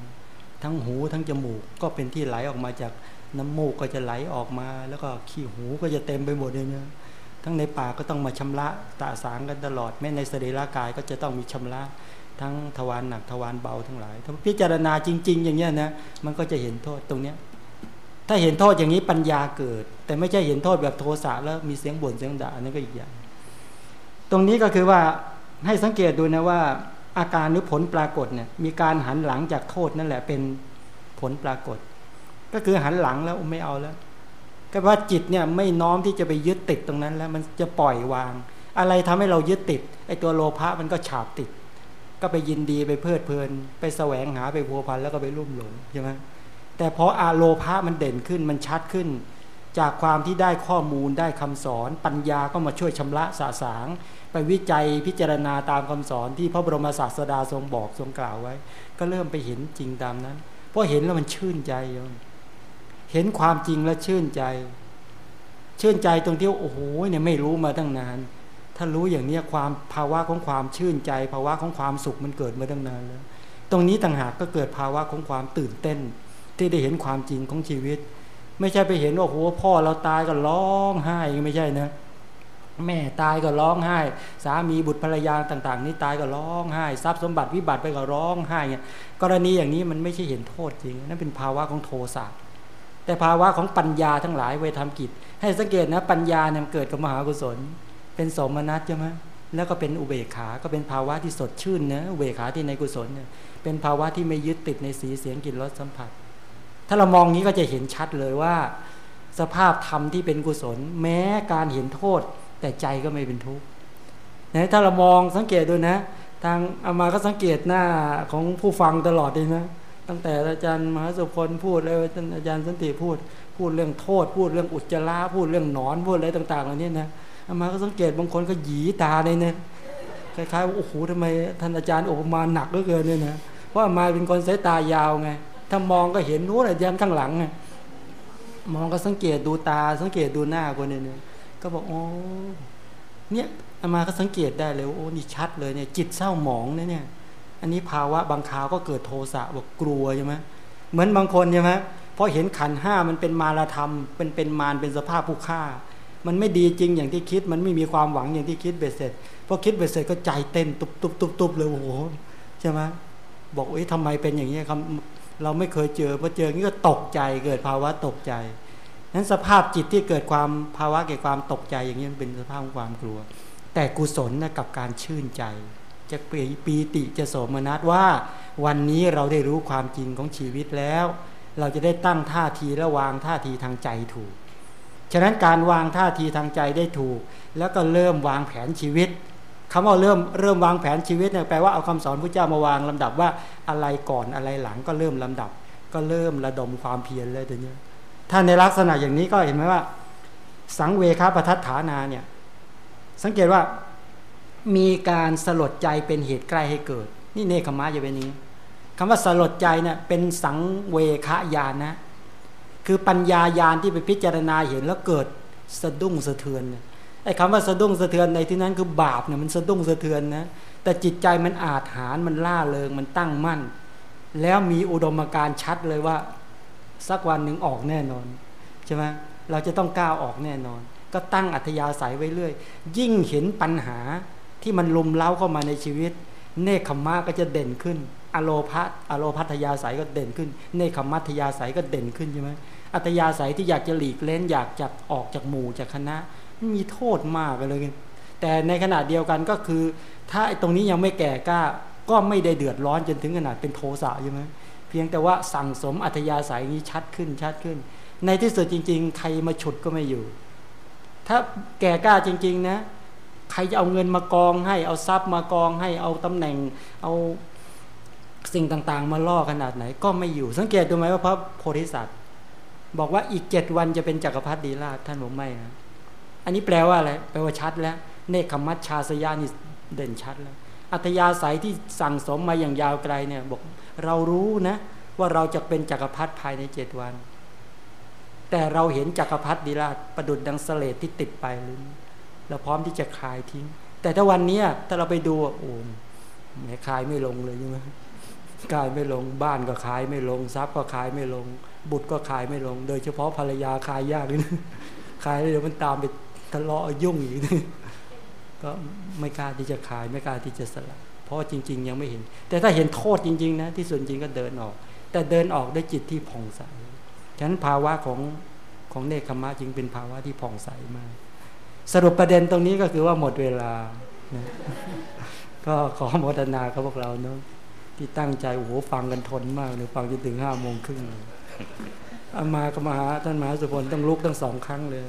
ทั้งหูทั้งจมูกก็เป็นที่ไหลออกมาจากน้ำมูกก็จะไหลออกมา แล้วก็ขี้หูก็จะเต็มไปหมดเลยเนะทั้งในปากก็ต้องมาชำระตาสางกันตลอดแม้ในสรีระกายก็จะต้องมีชำระ ทั้งทวารหนักทวารเบาทั้งหลาย ถ้าพิจารณาจริง ๆ อย่างเงี้ยนะมันก็จะเห็นโทษตรงเนี้ยถ้าเห็นโทษอย่างนี้ปัญญาเกิด แต่ไม่ใช่เห็นโทษแบบโทสะแล้วมีเสียงบ่นเสียงด่านั่นก็อีกอย่าง ตรงนี้ก็คือว่า ให้สังเกตดูนะว่า อาการหรือผลปรากฏเนี่ยมีการหันหลังจากโทษนั่นแหละเป็นผลปรากฏ ก็คือหันหลังแล้วไม่เอาแล้ว ก็ว่าจิตเนี่ยไม่น้อมที่จะไปยึดติดตรงนั้นแล้วมันจะปล่อยวาง อะไรทำให้เรายึดติดไอ้ตัวโลภะมันก็ฉาบติด ก็ไปยินดีไปเพลิดเพลิน ไปแสวงหาไปพัวพันแล้วก็ไปรุ่มหลงใช่ไหมแต่พออาโลภะมันเด่นขึ้นมันชัดขึ้น จากความที่ได้ข้อมูลได้คำสอน ปัญญาก็มาช่วยชำระสาสาง ไปวิจัยพิจารณาตามคำสอนที่พระบรมศาสดาทรงบอกทรงกล่าวไว้ ก็เริ่มไปเห็นจริงตามนั้นเพราะเห็นแล้วมันชื่นใจเห็นความจริงแล้วชื่นใจ ชื่นใจตรงที่โอ้โหเนี่ยไม่รู้มาตั้งนาน ถ้ารู้อย่างนี้ความภาวะของความชื่นใจ ภาวะของความสุขมันเกิดมาตั้งนานแล้ว ตรงนี้ต่างหากก็เกิดภาวะของความตื่นเต้น ที่ได้เห็นความจริงของชีวิต ไม่ใช่ไปเห็นว่าโอ้โหพ่อเราตายก็ร้องไห้ไม่ใช่นะ แม่ตายก็ร้องไห้ สามีบุตรภรรยาต่าง ๆ นี่ตายก็ร้องไห้ทรัพย์สมบัติวิบัติไปก็ร้องไห้เนี่ยกรณีอย่างนี้มันไม่ใช่เห็นโทษจริงนั่นเป็นภาวะของโทสะแต่ภาวะของปัญญาทั้งหลายเวทำกิจ ให้สังเกตนะปัญญาเนี่ยเกิดกับมหากุศล เป็นสมนัตใช่ไหมแล้วก็เป็นอุเบกขา ก็เป็นภาวะที่สดชื่นนะอุเบกขาที่ในกุศลเนี่ยเป็นภาวะที่ไม่ยึดติดในสีเสียงกลิ่นรสสัมผัส ถ้าเรามองนี้ก็จะเห็นชัดเลยว่า สภาพธรรมที่เป็นกุศล แม้การเห็นโทษ แต่ใจก็ไม่เป็นทุกข์นะถ้าเรามองสังเกตดูนะ ทางอามาก็สังเกตหน้าของผู้ฟังตลอดเลยนะ ตั้งแต่อาจารย์มหาสุพลพูดเลยอาจารย์สันติพูด พูดเรื่องโทษ พูดเรื่องอุจจาระพูดเรื่องหนอนพูดอะไรต่างๆเหล่านี้นะอามาก็สังเกตบางคนก็หยีตาเลยเนี่ยคล้ายๆว่าโอ้โหทำไมท่านอาจารย์โอ้มาหนักเหลือเกินเนี่ยนะเพราะมาเป็นคนสายตายาวไงถ้ามองก็เห็นนู้นอาจารย์ข้างหลังไงมองก็สังเกตดูตาสังเกตดูหน้าคนเนี่ย ก็บอกโอ้เนี่ยอามาก็สังเกตได้เลยโอ้นี่ชัดเลยเนี่ยจิตเศร้าหมองเนี่ยอันนี้ภาวะบางคราวก็เกิดโทสะบอกกลัวใช่ไหมเหมือนบางคนใช่ไหมพอเห็นขันห้ามันเป็นมารธรรมเป็นเป็นมารเป็นสภาพผู้ฆ่า มันไม่ดีจริงอย่างที่คิด มันไม่มีความหวังอย่างที่คิดเบ็ดเสร็จพอคิดเบ็ดเสร็จก็ใจเต้นตุบตุบตุบตุบเลยโอ้โหใช่ไหมบอกเอ้ยทำไมเป็นอย่างนี้ครับเราไม่เคยเจอพอเจองนี้ก็ตกใจเกิดภาวะตกใจ นั้นสภาพจิตที่เกิดความภาวะเกิดความตกใจอย่างนี้เป็นสภาพของความกลัว แต่กุศลนะกับการชื่นใจ จะปีติจะโสมนัสว่า วันนี้เราได้รู้ความจริงของชีวิตแล้ว เราจะได้ตั้งท่าทีและวางท่าทีทางใจถูก ฉะนั้นการวางท่าทีทางใจได้ถูก แล้วก็เริ่มวางแผนชีวิตคำว่าเริ่มเริ่มวางแผนชีวิตเนี่ยแปลว่าเอาคำสอนพระเจ้ามาวางลำดับว่าอะไรก่อนอะไรหลังก็เริ่มลำดับ ก็เริ่มระดมความเพียรเลยเดี๋ยวนี้ ถ้าในลักษณะอย่างนี้ก็เห็นไหมว่า สังเวคาปทัฏฐานาเนี่ย สังเกตว่ามีการสลดใจเป็นเหตุใกล้ให้เกิด นี่เนคขมะจะเป็นนี้คำว่าสลดใจเนี่ยเป็นสังเวคายานนะ คือปัญญายานที่ไปพิจารณาเห็นแล้วเกิดสะดุ้งสะเทือนไอ้คำว่าสะดุ้งสะเทือนในที่นั้นคือบาปเนี่ยมันสะดุ้งสะเทือนนะแต่จิตใจมันอาจหารมันล่าเริงมันตั้งมั่น แล้วมีอุดมการชัดเลยว่า สักวันหนึ่งออกแน่นอนใช่ไหมเราจะต้องก้าวออกแน่นอน ก็ตั้งอัธยาศัยไว้เรื่อย ยิ่งเห็นปัญหาที่มันลุมเล้าเข้ามาในชีวิต เนคขมะก็จะเด่นขึ้น อโลพัตอโลพัทยาสายก็เด่นขึ้น เนคขมัทยาสายก็เด่นขึ้นใช่ไหมอัตยาสายที่อยากจะหลีกเล่นอยากจะออกจากหมู่จากคณะมีโทษมากเลยแต่ในขณะเดียวกันก็คือ ถ้าตรงนี้ยังไม่แก่กล้าก็ไม่ได้เดือดร้อนจนถึงขนาดเป็นโทสะใช่ไหม พียงแต่ว่าสั่งสมอัธยาศัยนี้ชัดขึ้นชัดขึ้น ในที่สุดจริง ๆ ใครมาฉุดก็ไม่อยู่ ถ้าแก่กล้าจริง ๆ นะ ใครจะเอาเงินมากองให้ เอาทรัพย์มากองให้เอาตำแหน่ง เอาสิ่งต่างๆ มาล่อขนาดไหน ก็ไม่อยู่ สังเกตดูไหมว่าพระโพธิสัตว์ บอกว่าอีกเจ็ดวันจะเป็นจักรพรรดิราชท่านบอกไม่นะอันนี้แปลว่าอะไรแปลว่าชัดแล้วเนคขมัชชาสยานี่เด่นชัดแล้ว อัตยาศัยที่สั่งสมมาอย่างยาวไกลเนี่ยบอกเรารู้นะว่าเราจะเป็นจักรพรรดิภายในเจ็ดวัน แต่เราเห็นจักรพรรดิราชประดุดดังเสลดที่ติดไปหรือเราพร้อมที่จะคลายทิ้ง แต่ถ้าวันนี้ถ้าเราไปดูโอ้แม่คลายไม่ลงเลยใช่ไหมคลายไม่ลงบ้านก็คลายไม่ลง ทรัพย์ก็คลายไม่ลง บุตรก็คลายไม่ลง โดยเฉพาะภรรยาคลายยากเลยนะคลายเดี๋ยวมันตามไปทะเลาะยุ่งอีก ก็ไม่กล้าที่จะขายไม่กล้าที่จะสละเพราะจริง ๆ ยังไม่เห็น แต่ถ้าเห็นโทษจริง ๆ นะ ที่ส่วนจริงก็เดินออก แต่เดินออกด้วยจิตที่ผ่องใสฉะนั้นภาวะของของเนคขมะจึงเป็นภาวะที่ผ่องใสมาก สรุปประเด็นตรงนี้ก็คือว่าหมดเวลานะก็ขอโมทนากับพวกเราเนาะที่ตั้งใจโอ้โหฟังกันทนมากเลยฟังจนถึงห้าโมงครึ่งอามากมาหาท่านมหาสุพลต้องลุกทั้งสองครั้งเลย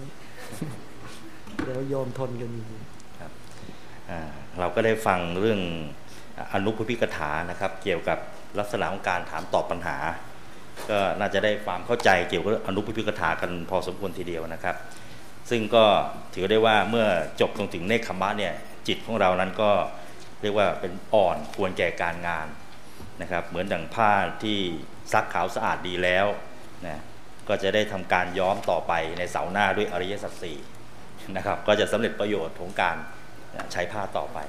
เดี๋ยวโยมทนกันอยู่ เราก็ได้ฟังเรื่องอนุพพิกถานะครับ เกี่ยวกับลักษณะของการถามตอบปัญหา ก็น่าจะได้ความเข้าใจเกี่ยวกับอนุพพิกถากันพอสมควรทีเดียวนะครับ ซึ่งก็ถือได้ว่าเมื่อจบตรงถึงเนคขมะเนี่ยจิตของเรานั้นก็เรียกว่าเป็นอ่อนควรแก่การงานนะครับ เหมือนดังผ้าที่ซักขาวสะอาดดีแล้วนะก็จะได้ทำการย้อมต่อไปในเสาหน้าด้วยอริยสัจสี่นะครับ ก็จะสำเร็จประโยชน์ของการ ใช้ผ้าต่อไป